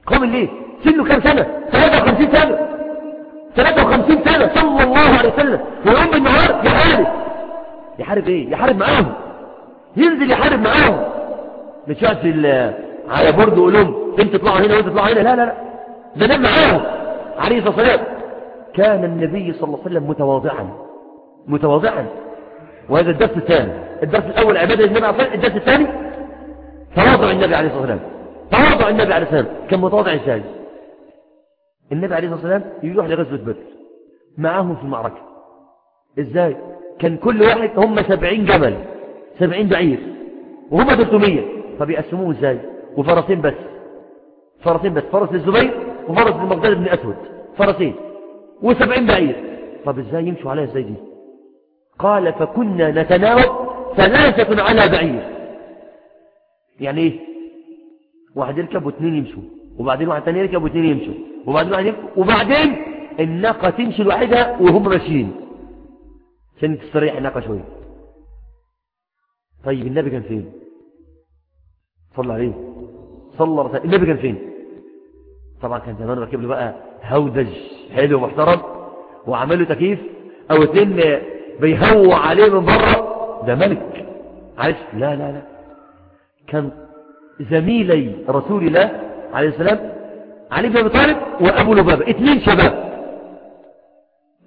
قام الليل؟ سنه كام سنة؟ 53 سنة. 53 سنة صلى الله عليه وسلم. ويوم بالنهار يحارب يحارب إيه؟ يحارب معاهم. ينزل يحارب معاهم. مش يقعد على برد ويقول لهم انت تطلعوا هنا وانت تطلعوا هنا. لا لا لا. ده نام معاهم. عليه الصلاة والسلام. كان النبي صلى الله عليه وسلم متواضعا. متواضعا. وهذا الدرس الثاني. الدرس الأول عباده النبي عليه الدرس الثاني. تواضع النبي عليه الصلاة والسلام. تواضع النبي عليه الصلاة والسلام. كان متواضع إزاي؟ النبي عليه الصلاة والسلام يروح لغزوة بدر. معاهم في المعركة. إزاي؟ كان كل واحد هم سبعين جمل سبعين بعير وهم 300 طب يقسموه إزاي؟ وفرسين بس. فرسين بس. فرس للزبير وفرس للمقداد بن أسود. فرسين. وسبعين بعير. طب إزاي يمشوا عليها إزاي دي؟ قال فكنا نتناوب ثلاثة على بعير. يعني إيه؟ واحد يركب واثنين يمشوا وبعدين واحد تاني يركب واثنين يمشوا. وبعدين وبعدين الناقة تمشي لوحدها وهم ماشيين. عشان تستريح الناقة شوية طيب النبي كان فين؟ صلى عليه. صلى وسلم النبي كان فين؟ طبعا كان زمان ركب له بقى هودج حلو محترم وعمل له تكييف أو اتنين بيهوى عليه من بره. ده ملك. عايش لا لا لا. كان زميلي رسول الله عليه السلام علي بن أبي طالب وأبو لبابة. اثنين شباب.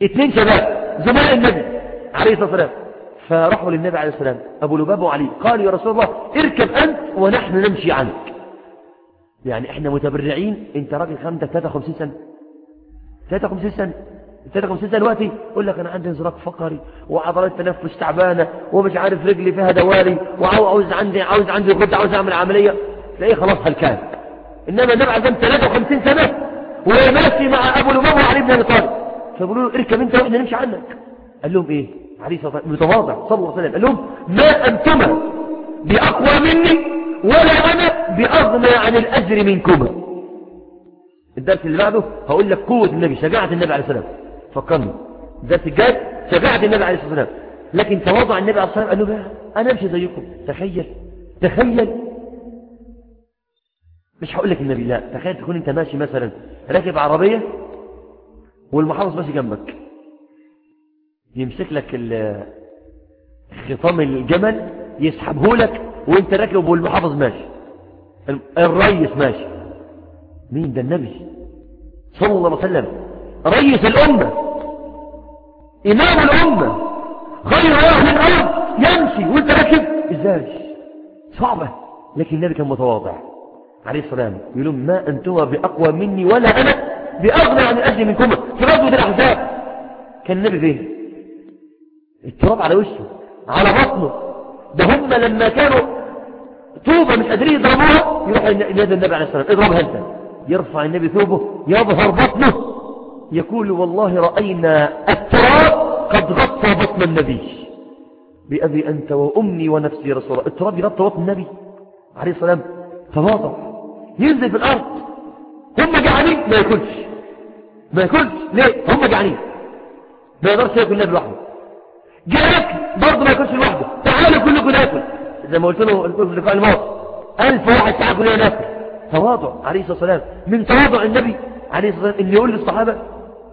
اثنين شباب. زملاء النبي عليه الصلاة والسلام. فراحوا للنبي عليه السلام. أبو لبابة وعلي. قالوا يا رسول الله اركب أنت ونحن نمشي عنك. يعني إحنا متبرعين. أنت راجل خمدك 53 سنة. 53 سنة. 53 سنة دلوقتي. يقول لك أنا عندي انزلاق فقري وعضلات تنفس تعبانة ومش عارف رجلي فيها دوالي وعاوز عندي عاوز عندي غدة عاوز أعمل عملية. تلاقيه خلاص هلكان. إنما النبي عليه 53 سنة وماشي مع أبو لبابه وعلي بن أبي طالب. فبيقولوا له اركب أنت وإحنا نمشي عنك. قال لهم إيه؟ عليه الصلاة والسلام متواضع صلى الله عليه وسلم. قال لهم ما أنتما بأقوى مني ولا أنا بأغنى عن الأجر منكما. الدرس اللي بعده هقول لك قوة النبي شجاعة النبي عليه السلام فكرني. الدرس الجاي شجاعة النبي عليه الصلاة والسلام. لكن تواضع النبي عليه الصلاة والسلام قال له أنا أمشي زيكم. تخيل تخيل مش هقول لك النبي لا. تخيل تكون انت ماشي مثلا راكب عربية والمحافظ ماشي جنبك. يمسك لك خطام الجمل يسحبه لك وانت راكب والمحافظ ماشي. الريس ماشي. مين ده النبي؟ صلى الله عليه وسلم. ريس الأمة. إمام الأمة. خير أهل الأرض. يمشي وانت راكب. إزاي؟ صعبة. لكن النبي كان متواضع. عليه السلام. يقولون ما أنتما بأقوى مني ولا أنا بأغنى عن أجل منكم. في غزوة الأحزاب كان النبي فين؟ التراب على وشه على بطنه. ده هم لما كانوا طوبة مش قادرين يضربوها يروح ينادي النبي عليه السلام اضربها انت يرفع النبي ثوبه يظهر بطنه. يقول والله رأينا التراب قد غطى بطن النبي. بأبي أنت وأمي ونفسي رسول الله. التراب يغطى بطن النبي. عليه السلام تواضع. ينزل في الأرض. هم جعانين ما ياكلش. ما ياكلش. ليه؟ هم جعانين. ما يقدرش ياكل النبي لوحده. جاءك برضه ما ياكلش لوحده. تعالوا كلكم ناكل. زي ما قلت له اللقاء الماضي. ألف واحد تعالوا كلنا ناكل. تواضع عليه الصلاة والسلام. من تواضع النبي عليه الصلاة والسلام. اللي يقول للصحابة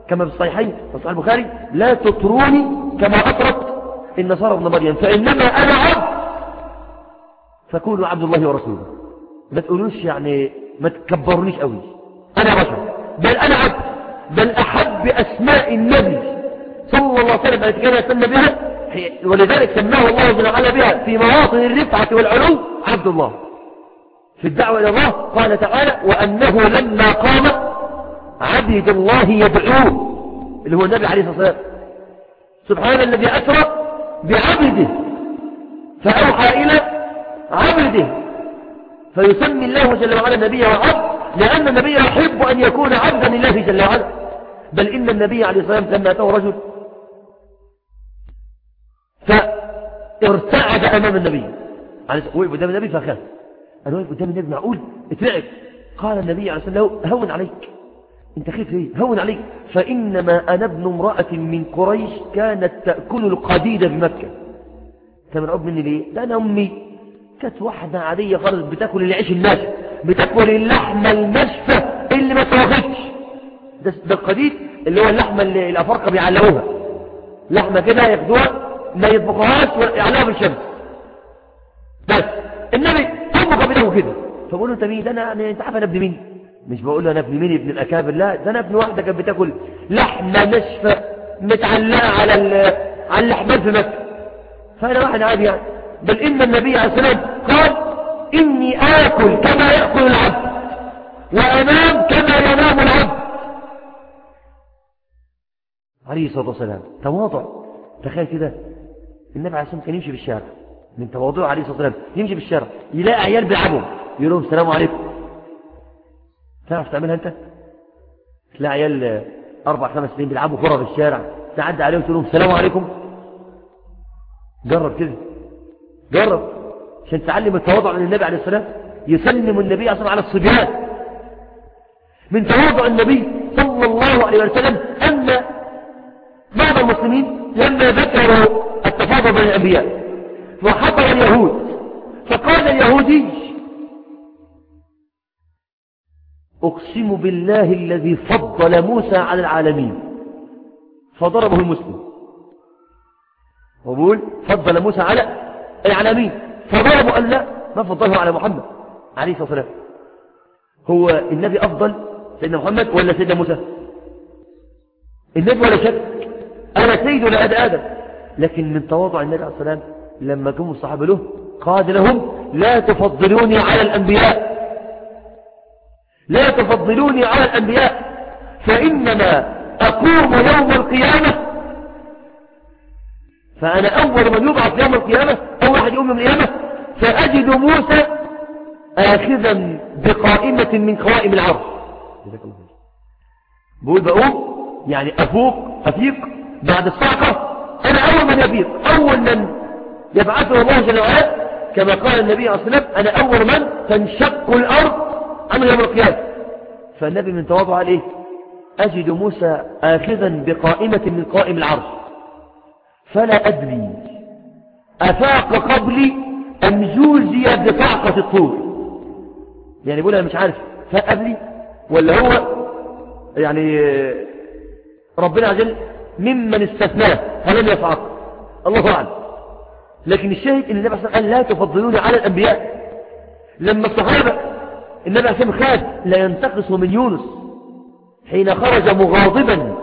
كما في الصحيحين في صحيح البخاري لا تطروني كما أطرت النصارى ابن مريم. فإنما أنا عبد. فكونوا عبد الله ورسوله. ما تقولوش يعني ما تكبرونيش قوي. أنا بشر بل أنا عبد بل أحب أسماء النبي صلى الله عليه وسلم التي كان يسمى بها ولذلك سماه الله جل وعلا بها في مواطن الرفعة والعلو عبد الله. في الدعوة إلى الله قال تعالى وأنه لما قام عبد الله يدعوه اللي هو النبي عليه الصلاة والسلام. سبحان الذي أسرى بعبده فأوحى إلى عبده. فيسمي الله جل وعلا نبيه عبد لأن النبي يحب أن يكون عبدا لله جل وعلا. بل إن النبي عليه الصلاة والسلام لما أتاه رجل فارتعد أمام النبي. وقف قدام النبي فخاف. أنا وقف قدام النبي معقول؟ اترعب. قال النبي عليه الصلاة والسلام هون عليك. أنت خيف ليه؟ هون عليك. فإنما أنا ابن امرأة من قريش كانت تأكل القديد بمكة. كان رب مني ليه؟ ده أنا أمي كانت واحدة عادية خالص بتاكل العيش الناشف بتاكل اللحمة الناشفة اللي ما توغتش ده, ده القديد اللي هو اللحمة اللي الأفارقة بيعلقوها. لحمة كده ياخدوها ما يطبخوهاش ويعلقوها بالشمس. بس النبي طبخ بيده كده. فبقول له انت مين ده أنا يعني أنت عارف أنا ابن مين؟ مش بقول له أنا ابن مين ابن الأكابر لا ده أنا ابن واحدة كانت بتاكل لحمة ناشفه متعلقة على على اللحمان في مكة. فأنا واحد عادي يعني. بل إن النبي عليه السلام قال إني آكل كما يأكل العبد وأنام كما ينام العبد. عليه الصلاة والسلام تواضع. تخيل كده النبي عليه السلام كان يمشي في الشارع من تواضعه عليه الصلاة والسلام يمشي في الشارع يلاقي عيال بيلعبوا يقول لهم السلام عليكم. تعرف تعملها أنت؟ تلاقي عيال أربع خمس سنين بيلعبوا كرة في الشارع تعدي عليهم تقول لهم السلام عليكم. جرب كده. جرب عشان تعلم التواضع من النبي عليه السلام يسلم النبي أصلا على الصبيان. من تواضع النبي صلى الله عليه وسلم أن بعض المسلمين لما ذكروا التفاضل بين الأنبياء وحضر اليهود. فقال اليهودي أقسم بالله الذي فضل موسى على العالمين. فضربه المسلم. وبقول فضل موسى على العالمين فضربه قال لا ما فضله على محمد عليه الصلاة والسلام. هو النبي أفضل سيدنا محمد ولا سيدنا موسى؟ النبي ولا شك؟ أنا سيد ولا أدى آدم. لكن من تواضع النبي عليه الصلاة والسلام لما جم الصحابة له قال لهم لا تفضلوني على الأنبياء. لا تفضلوني على الأنبياء. فإنما أقوم يوم القيامة فأنا أول من يبعث يوم القيامة أول واحد يوم القيامة فأجد موسى آخذا بقائمة من قوائم العرض بقول بقوم يعني أفوق أفيق بعد الصعقة أنا أول من يفيق أول من يبعثه الله جل وعلا. كما قال النبي عليه الصلاة والسلام أنا أول من تنشق الأرض عن يوم القيامة. فالنبي من تواضع عليه أجد موسى آخذا بقائمة من قائم العرش. فلا أدري. أفاق قبلي أم جوزي بطاقة الطول؟ يعني بقول أنا مش عارف فقبلي ولا هو يعني ربنا عجل ممن استثناه؟ فلم يفعق الله أعلم. لكن الشاهد إن النبي صلى قال لا تفضلوني على الأنبياء. لما الصحابة النبي عليه خاف لا ينتقص من يونس حين خرج مغاضبا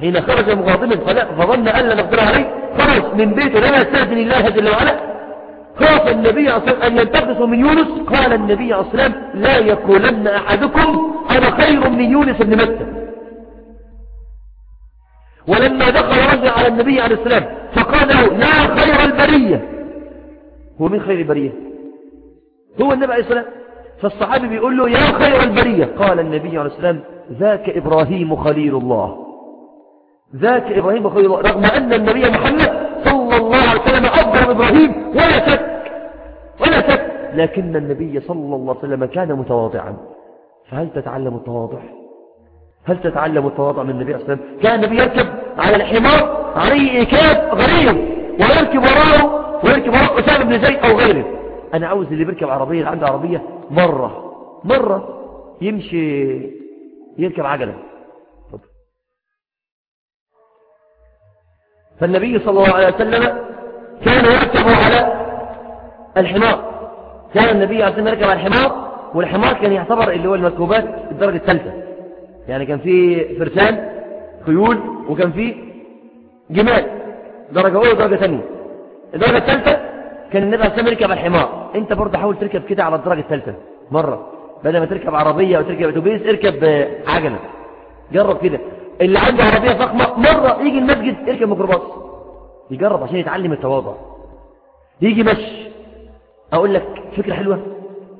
حين خرج مغاضبا فظن أن لا نقدر عليه. خرج من بيته لما يستأذن الله جل وعلا. خاف النبي والسلام أن ينتقص من يونس. قال النبي والسلام لا يقولن أحدكم أنا خير من يونس بن متى. ولما دخل رجل على النبي عليه السلام فقال له لا خير البرية. هو من خير البرية؟ هو النبي عليه السلام. فالصحابي بيقول له يا خير البرية. قال النبي عليه السلام ذاك إبراهيم خليل الله. ذاك إبراهيم خليل الله رغم أن النبي محمد صلى الله عليه وسلم أفضل إبراهيم ولا شك ولا شك لكن النبي صلى الله عليه وسلم كان متواضعا. فهل تتعلم التواضع؟ هل تتعلم التواضع من النبي عليه وسلم؟ كان النبي يركب على الحمار عليه إكاب غريب ويركب وراءه ويركب وراءه أسامة بن زيد أو غيره. أنا عاوز اللي بيركب عربية عنده عربية مرة مرة يمشي يركب عجلة. فالنبي صلى الله عليه وسلم كان يركب على الحمار. كان النبي عليه وسلم يركب على الحمار والحمار كان يعتبر اللي هو المركوبات الدرجة الثالثة. يعني كان في فرسان خيول وكان في جمال. درجة أولى ودرجة ثانية. الدرجة الثالثة كان النبي عليه وسلم يركب على الحمار. أنت برضه حاول تركب كده على الدرجة الثالثة مرة. بدل ما تركب عربية أو تركب أتوبيس اركب عجلة. جرب كده. اللي عنده عربية فخمة مرة يجي المسجد يركب ميكروباص. يجرب عشان يتعلم التواضع. يجي مشي. أقول لك فكرة حلوة.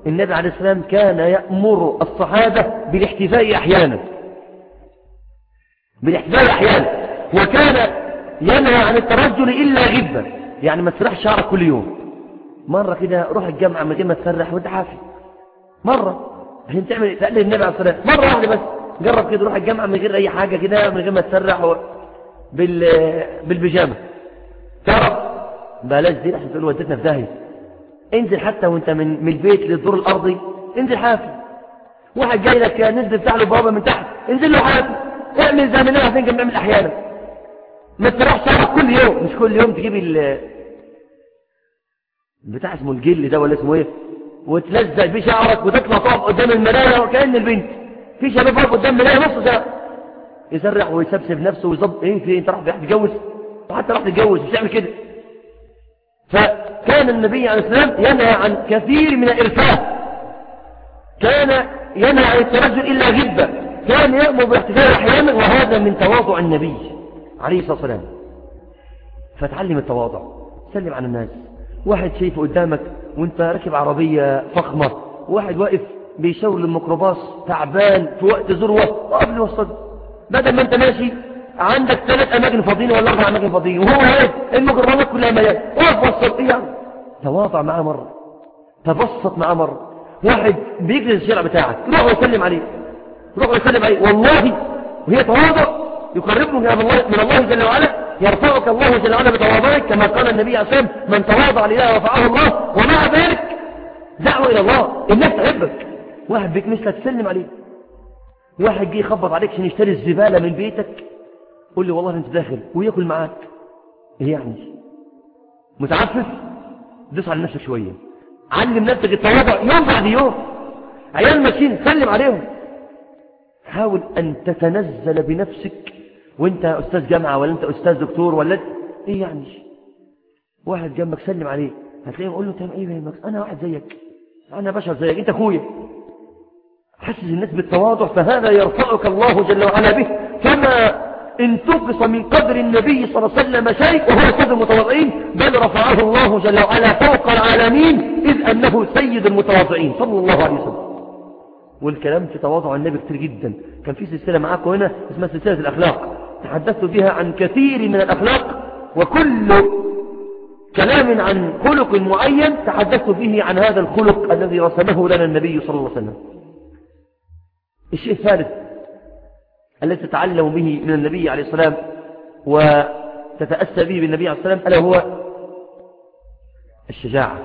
النبي عليه السلام كان يأمر الصحابة بالاحتفاء أحيانا. بالاحتفاء أحيانا. وكان ينهى عن الترجل إلا غبا. يعني ما تسرح شعرك كل يوم. مرة كده روح الجامعة من غير ما تسرح وانت حافي مرة. عشان تعمل تقلل النبي عليه الصلاة مرة واحدة بس. جرب كده روح الجامعة من غير أي حاجة كده من غير ما تسرح. بال... بالبيجامة. تعرف؟ بلاش دي عشان تقول وديتنا في داهية انزل حتى وانت من, من البيت للدور الأرضي. انزل حافي. واحد جاي لك نزل بتاع له بابا من تحت. انزل له حافي. اعمل زي ما عشان كان بيعمل أحيانا. ما تسرحش شعرك كل يوم. مش كل يوم تجيب ال بتاع اسمه الجل ده ولا اسمه إيه؟ وتلزق بيه شعرك وتطلع تقف قدام المراية وكأن البنت. في شباب واقف قدام المرايه نص ساعة. يسرح ويسبسب نفسه ويظبط. إيه في أنت راح تتجوز؟ وحتى راح تتجوز. مش تعمل كده. فكان النبي عليه السلام ينهى عن كثير من الإرفاه. كان ينهى عن الترجل إلا غبة. كان يأمر بالاحتفال أحيانا وهذا من تواضع النبي عليه الصلاة والسلام. فتعلم التواضع. سلم على الناس. واحد شايفه قدامك وأنت راكب عربية فخمة. واحد واقف بيشاور الميكروباص تعبان في وقت ذروة. وقبل يوصل بدل ما انت ماشي عندك ثلاث أماكن فاضيين ولا أربع أماكن فاضيين. وهو واقف الميكروباصات كلها مليان وقف وصل إيه تواضع معاه مرة. تبسط معاه مرة. واحد بيجري الشارع بتاعك. روح وسلم عليه. روح وسلم عليه. والله وهي تواضع. يقربه من الله من الله جل وعلا. يرفعك الله جل وعلا بتواضعك. كما قال النبي عليه الصلاة من تواضع لله رفعه الله ومع ذلك دعوة إلى الله. الناس تحبك. واحد بيك مثلك تسلم عليه. واحد جه يخبط عليك عشان يشتري الزبالة من بيتك. قول لي والله أنت داخل وياكل معاك. إيه يعني؟ متعفف؟ دوس على نفسك شوية. علم نفسك التواضع. يوم بعد يوم. عيال ماشيين سلم عليهم. حاول أن تتنزل بنفسك وأنت أستاذ جامعة ولا أنت أستاذ دكتور ولا إيه يعني؟ واحد جنبك سلم عليه. هتلاقيه يقول له تمام إيه يهمك؟ أنا واحد زيك. أنا بشر زيك. أنت أخويا. حسس الناس بالتواضع فهذا يرفعك الله جل وعلا به. كما إن تقص من قدر النبي صلى الله عليه وسلم شيء وهو سيد المتواضعين بل رفعه الله جل وعلا فوق العالمين إذ أنه سيد المتواضعين. صلى الله عليه وسلم. والكلام في تواضع النبي كتير جدا. كان في سلسلة معاكم هنا اسمها سلسلة الأخلاق. تحدثت بها عن كثير من الأخلاق وكل كلام عن خلق معين تحدثت به عن هذا الخلق الذي رسمه لنا النبي صلى الله عليه وسلم. الشيء الثالث الذي تتعلم به من النبي عليه السلام وتتأسى به بالنبي عليه السلام ألا هو الشجاعة.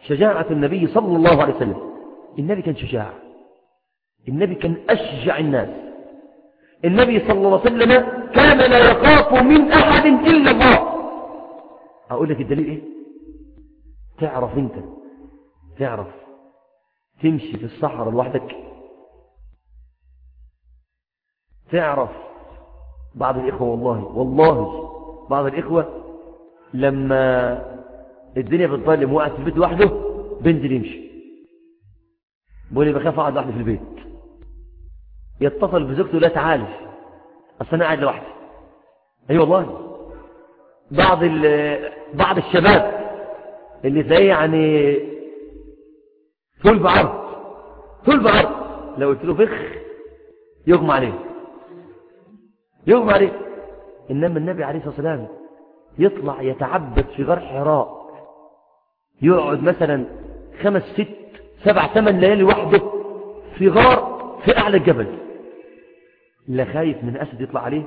شجاعة النبي صلى الله عليه وسلم. النبي كان شجاع. النبي كان أشجع الناس. النبي صلى الله عليه وسلم كان لا يخاف من أحد إلا الله. أقول لك الدليل إيه؟ تعرف أنت تعرف تمشي في الصحراء لوحدك. تعرف بعض الإخوة والله والله بعض الإخوة لما الدنيا بتظلم وقعت في البيت لوحده بنزل يمشي بقول لي بخاف أقعد لوحدي في البيت. يتصل بزوجته لا تعالج. أصل أنا قاعد لوحدي. أي أيوة والله. بعض بعض الشباب اللي تلاقيه يعني طول بعرض طول بعرض لو قلت له فخ يغمى عليه. يغمى عليه إنما النبي عليه الصلاة والسلام يطلع يتعبد في غار حراء. يقعد مثلا خمس ست سبع ثمان ليالي وحده في غار في أعلى الجبل. لا خايف من أسد يطلع عليه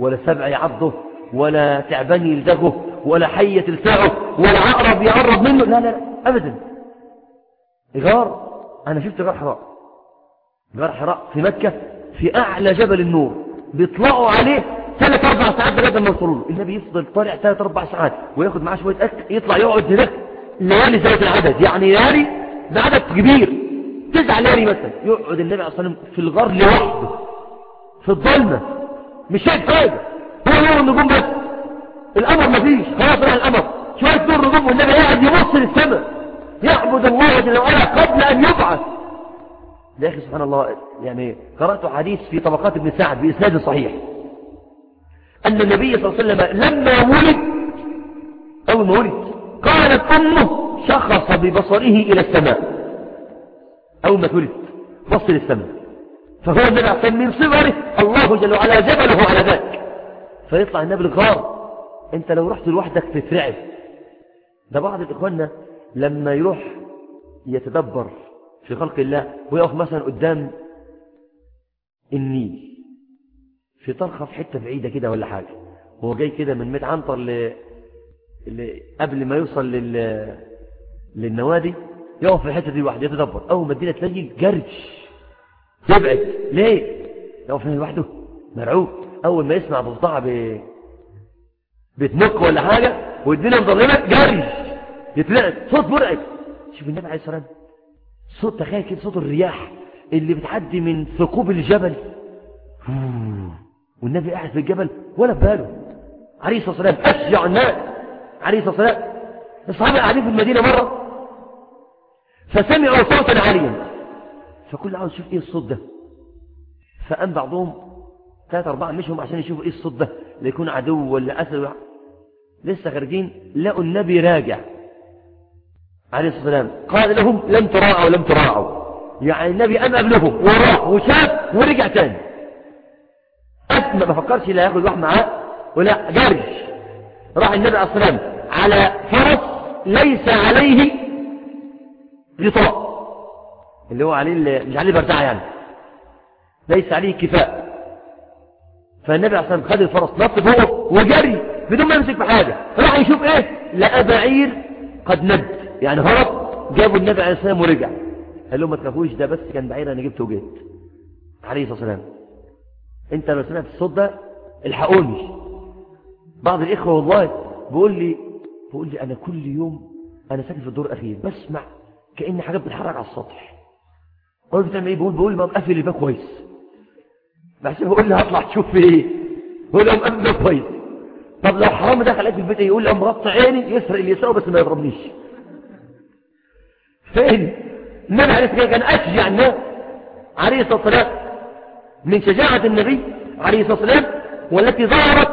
ولا سبع يعضه ولا تعبان يلدغه ولا حية تلسعه ولا عقرب يقرب منه. لا لا لا أبدا. غار أنا شفت غار حراء. غار حراء في مكة في أعلى جبل النور. بيطلعوا عليه ثلاث أربع ساعات لغاية ما يوصلوا له النبي يفضل طالع ثلاث أربع ساعات وياخد معاه شوية أكل يطلع يقعد هناك ليالي ذات العدد. يعني ليالي ده عدد كبير. تسع ليالي مثلا. يقعد النبي عليه الصلاة والسلام في الغار لوحده في الظلمة مش شايف حاجة. هو نور النجوم بس. القمر مفيش خلاص راح القمر. شوية نور النجوم والنبي قاعد يبص للسماء. يعبد الله جل وعلا قبل أن يبعث. يا أخي سبحان الله يعني قرأت حديث في طبقات ابن سعد بإسناد صحيح. أن النبي صلى الله عليه وسلم لما ولد أول ما ولد قالت أمه شخص ببصره إلى السماء. أول ما تولد بص للسماء فهو النبي من صغره الله جل وعلا جبله على ذلك. فيطلع النبي الغار أنت لو رحت لوحدك تترعب. ده بعض الإخواننا لما يروح يتدبر في خلق الله ويقف مثلا قدام النيل في طرخة في حتة بعيدة كده ولا حاجة. هو جاي كده من ميت عنطر ل... ل... قبل ما يوصل لل... للنوادي يقف في الحتة دي لوحده يتدبر. أول ما الدنيا تليل جرش تبعد ليه؟ يقف هنا لوحده. مرعوب. أول ما يسمع ضفدعه ب... بتنق ولا حاجة والدنيا مظلمة جري يتلقى صوت مرعب. شوف النبي عليه الصلاة والسلام. صوت تخيل كده صوت الرياح اللي بتعدي من ثقوب الجبل. والنبي قاعد في الجبل ولا باله. عليه الصلاة والسلام أشجع الناس. عليه الصلاة والسلام. الصحابة قاعدين في المدينة مرة فسمعوا صوتا عاليا. فكل عاوز يشوف إيه الصوت ده؟ فقام بعضهم ثلاثة أربعة مشهم عشان يشوفوا إيه الصوت ده. ليكون عدو ولا أسد. لسه خارجين لقوا النبي راجع. عليه الصلاة والسلام. قال لهم لم تراعوا لم تراعوا. يعني النبي قام قبلهم وراح وشاف ورجع تاني. أسمى ما فكرش لا ياخد واحد معاه ولا جرج راح النبي عليه الصلاة والسلام على فرس ليس عليه غطاء. اللي هو عليه مش عليه برتاع يعني. ليس عليه كفاء. فالنبي عليه الصلاة خد الفرس نط فوق وجري بدون ما يمسك بحاجة راح يشوف إيه؟ لقى بعير قد ند يعني هرب جابوا النبي عليه الصلاة ورجع. قال لهم ما تخافوش ده بس كان بعير أنا جبته وجيت عليه الصلاة والسلام. أنت لو سمعت الصوت ده الحقوني. بعض الإخوة والله بيقول لي بيقول لي أنا كل يوم أنا ساكن في الدور الأخير بسمع كأن حاجات بتتحرك على السطح. قلت بتعمل إيه؟ بقول بقول ما مقفل الباب كويس. بحسب بقول لي هطلع تشوف في إيه؟ بقول له مقفل كويس. طب لو حرام دخل في البيت يقول لي مغطى عيني يسرق اللي يسرقه بس ما يضربنيش. فين النبي عليه كان أشجع الناس عليه الصلاة والسلام من شجاعة النبي عليه الصلاة والسلام والتي ظهرت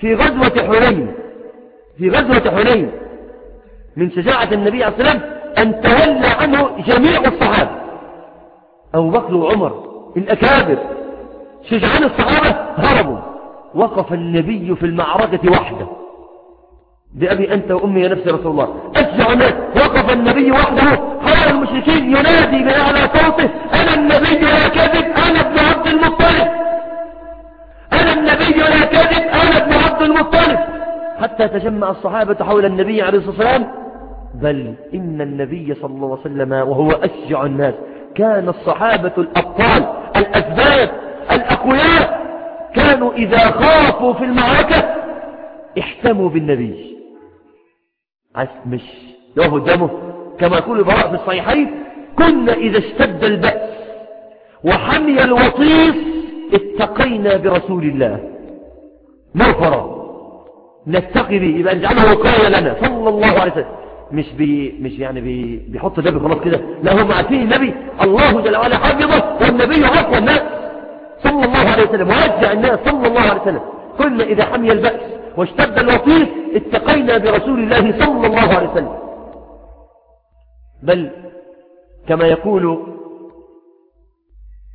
في غزوة حنين في غزوة حنين من شجاعة النبي عليه الصلاة والسلام أن تولى عنه جميع الصحابة. أبو بكر وعمر الأكابر شجعان الصحابة هربوا وقف النبي في المعركة وحده. بأبي أنت وأمي يا نفسي رسول الله. أشجع الناس وقف النبي وحده. حول المشركين ينادي بأعلى صوته. أنا النبي لا كذب أنا ابن عبد المطلب. أنا النبي لا كذب أنا ابن عبد المطلب. حتى تجمع الصحابة حول النبي عليه الصلاة والسلام. بل إن النبي صلى الله عليه وسلم وهو أشجع الناس. كان الصحابة الأبطال الأثبات الأقوياء كانوا إذا خافوا في المعركة احتموا بالنبي. مش لو قدامه كما يقول براء في الصحيحين كنا إذا اشتد البأس وحمي الوطيس اتقينا برسول الله. مغفرة نتقي به. يبقى نجعله وقاية لنا. صلى الله عليه وسلم. مش بي مش يعني بي بيحط النبي خلاص كده. لا هم عارفين النبي. الله جل وعلا حفظه والنبي عفو الناس. صلى الله عليه وسلم. وأجزع الناس صلى الله عليه وسلم. كنا إذا حمي البأس واشتد الوطيس اتقينا برسول الله صلى الله عليه وسلم. بل كما يقول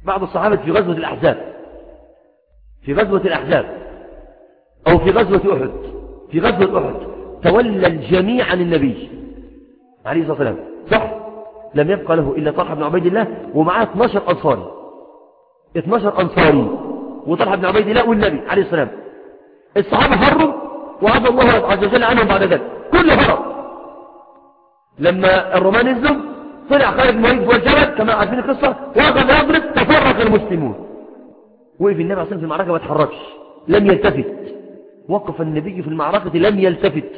بعض الصحابة في غزوة الأحزاب في غزوة الأحزاب أو في غزوة أحد في غزوة أحد تولى الجميع عن النبي عليه الصلاة والسلام. صح؟ لم يبقى له إلا طلحة بن عبيد الله ومعاه 12 أنصاري. 12 أنصاري وطلحة بن عبيد الله والنبي عليه السلام. الصحابة فروا وعفى الله عز وجل عنهم بعد ذلك. كل فرق لما الرومان نزلوا طلع خالد وليد والجبل كما عارفين القصة وأخذ يضرب تفرق المسلمون. وقف النبي عليه الصلاة في المعركة ما تحركش. لم يلتفت. وقف النبي في المعركة لم يلتفت.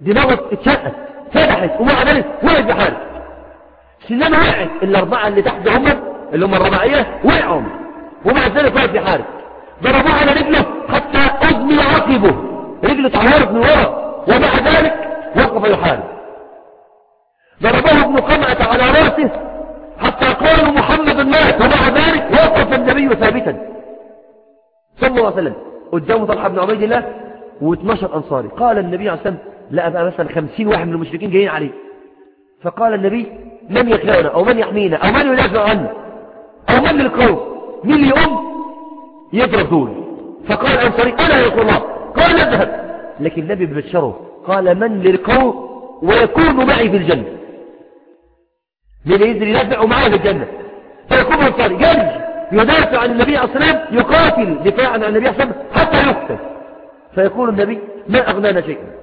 دماغه اتشقت فتحت ومع ذلك وقف بحال سنانه وقعت الأربعة اللي تحت هم اللي هم الرباعية وقعوا. ومع ذلك وقف بحال ضربوه على رجله حتى أضمي عقبه رجله اتعورت من ورا ومع ذلك وقف يحارب. ضربوه ابن قمعة على رأسه حتى قالوا محمد مات ومع ذلك وقف النبي ثابتا. صلى الله عليه وسلم. قدامه طلحة بن عبيد الله و12 أنصاري. قال النبي عليه الصلاة والسلام لقى بقى مثلا 50 واحد من المشركين جايين عليه فقال النبي من يكلانا أو من يحمينا أو من يدافع عنا أو من للقوم مين اللي يقوم يضرب دول فقال الأنصاري أنا يا رسول الله. قال اذهب لكن النبي ببشره قال من للقوم ويكون معي في الجنة. من ينزل يدافع معي في الجنة. فيكون أنصاري جري يدافع عن النبي والسلام يقاتل دفاعا عن النبي والسلام حتى يقتل. فيقول النبي ما أغنانا شيئا.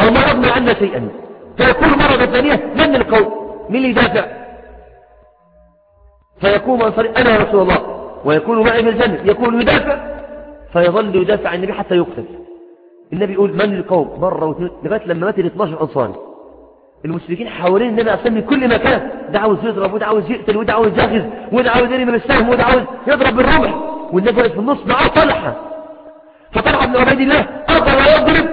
أو ما أغنى عنا شيئا. فيقول مرة ثانية من القوم؟ من اللي يدافع؟ فيقوم أنصاري أنا يا رسول الله ويكون معي في الجنة يكون يدافع فيظل يدافع عن النبي حتى يقتل. النبي يقول من القوم؟ مرة لغاية لما مات ال 12 أنصاري. المشركين حوالين النبي عليه من كل مكان ده عاوز يضرب وده عاوز يقتل وده عاوز يغز وده عاوز يرمي بالسهم وده عاوز يضرب بالرمح. والنبي واقف في النص معاه طلحة. فطلحة بن عبيد الله اخذ يضرب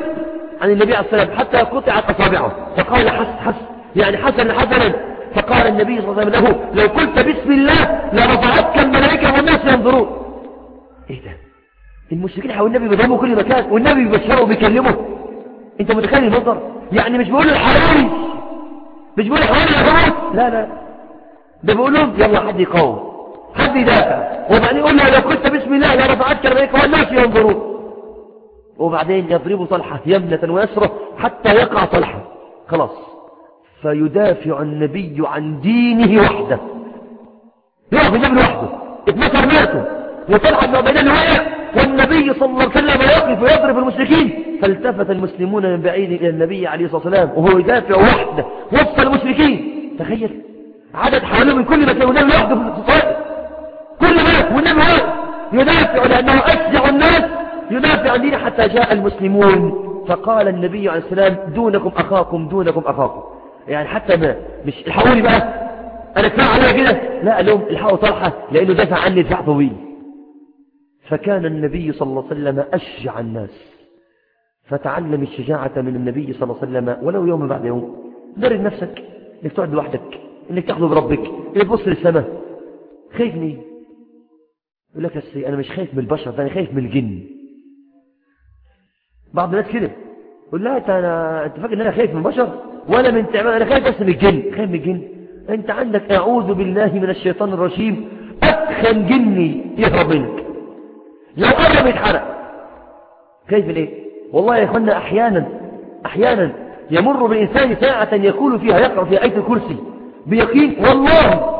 عن النبي عليه الصلاه حتى قطعت أصابعه. فقال حس حس يعني حسنا حسنا. فقال النبي صلى الله عليه وسلم له لو قلت بسم الله لرفعتك الملائكة والناس ينظرون. إيه ده؟ المشركين حوالين النبي بيضربوا كل مكان والنبي بيبشره وبيكلمه أنت متخيل المنظر؟ يعني مش بيقول الحراري مش بيقول الحراري لا لا. ده بيقول لهم يلا حد يقاوم حد يدافع. وبعدين يقول له لو كنت بسم الله لا رفعتك الملائكة والناس ينظرون. وبعدين يضربوا طلحة يمنة ويسرة حتى يقع طلحة. خلاص. فيدافع النبي عن دينه وحده. يقف النبي وحده اتنصر ماته وطلع بن عبيدان وقع والنبي صلى الله عليه وسلم يقف ويضرب المشركين. فالتفت المسلمون من بعيد إلى النبي عليه الصلاة والسلام وهو يدافع وحده وسط المشركين. تخيل عدد حواليه من كل مكان والنبي وحده في الصلاة كل ما والنبي واقف يدافع لأنه أشجع الناس يدافع عن دينه حتى جاء المسلمون. فقال النبي عليه السلام دونكم أخاكم دونكم أخاكم. يعني حتى ما مش الحقوني بقى. أنا كفاية عليا كده. لا قال لهم الحقوا طلحة لأنه دافع عني دفاع طويل. فكان النبي صلى الله عليه وسلم أشجع الناس. فتعلم الشجاعة من النبي صلى الله عليه وسلم ولو يوم بعد يوم. درب نفسك إنك تقعد لوحدك إنك تحضر بربك إنك تبص للسماء. خايف من إيه يقول لك أنا مش خايف من البشر أنا خايف من الجن. بعض الناس كده. يقول لا أنا انت فاكر إن أنا خايف من البشر ولا من تعبان. أنا خايف بس من الجن. خايف من الجن. أنت عندك أعوذ بالله من الشيطان الرجيم. أدخن جني يهرب منك. لو قرب يتحرق. كيف الايه والله يا إخوانا أحيانا أحيانا يمر بالإنسان ساعة يكون فيها يقرأ في آية الكرسي بيقين والله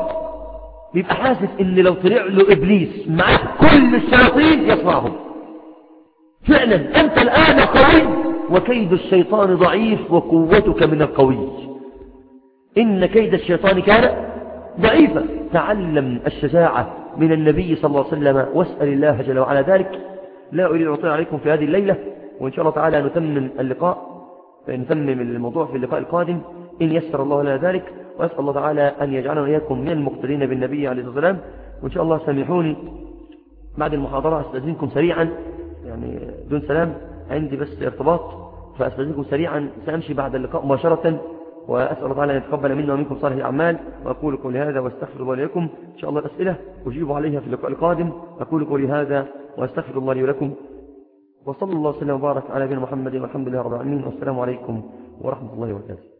بيبقى حاسس إن لو طلع له إبليس معاه كل الشياطين يصنعهم فعلا أنت الآن قوي. وكيد الشيطان ضعيف وقوتك من القوي. إن كيد الشيطان كان ضعيفا. تعلم الشجاعة من النبي صلى الله عليه وسلم. واسأل الله جل وعلا ذلك. لا أريد أن عليكم في هذه الليلة. وإن شاء الله تعالى نتمم اللقاء. نتمم الموضوع في اللقاء القادم. إن يسر الله لنا ذلك. وأسأل الله تعالى أن يجعلنا وإياكم من المقتدين بالنبي عليه الصلاة والسلام. وإن شاء الله سامحوني. بعد المحاضرة أستأذنكم سريعا. يعني دون سلام. عندي بس ارتباط فأستأذنكم سريعا سأمشي بعد اللقاء مباشرة وأسأل الله تعالى أن يتقبل منا ومنكم صالح الأعمال وأقول قولي هذا وأستغفر الله لكم إن شاء الله الأسئلة أجيب عليها في اللقاء القادم أقول قولي هذا وأستغفر الله لي ولكم. وصلى الله وسلم وبارك على نبينا محمد والحمد لله رب العالمين. والسلام عليكم ورحمة الله وبركاته.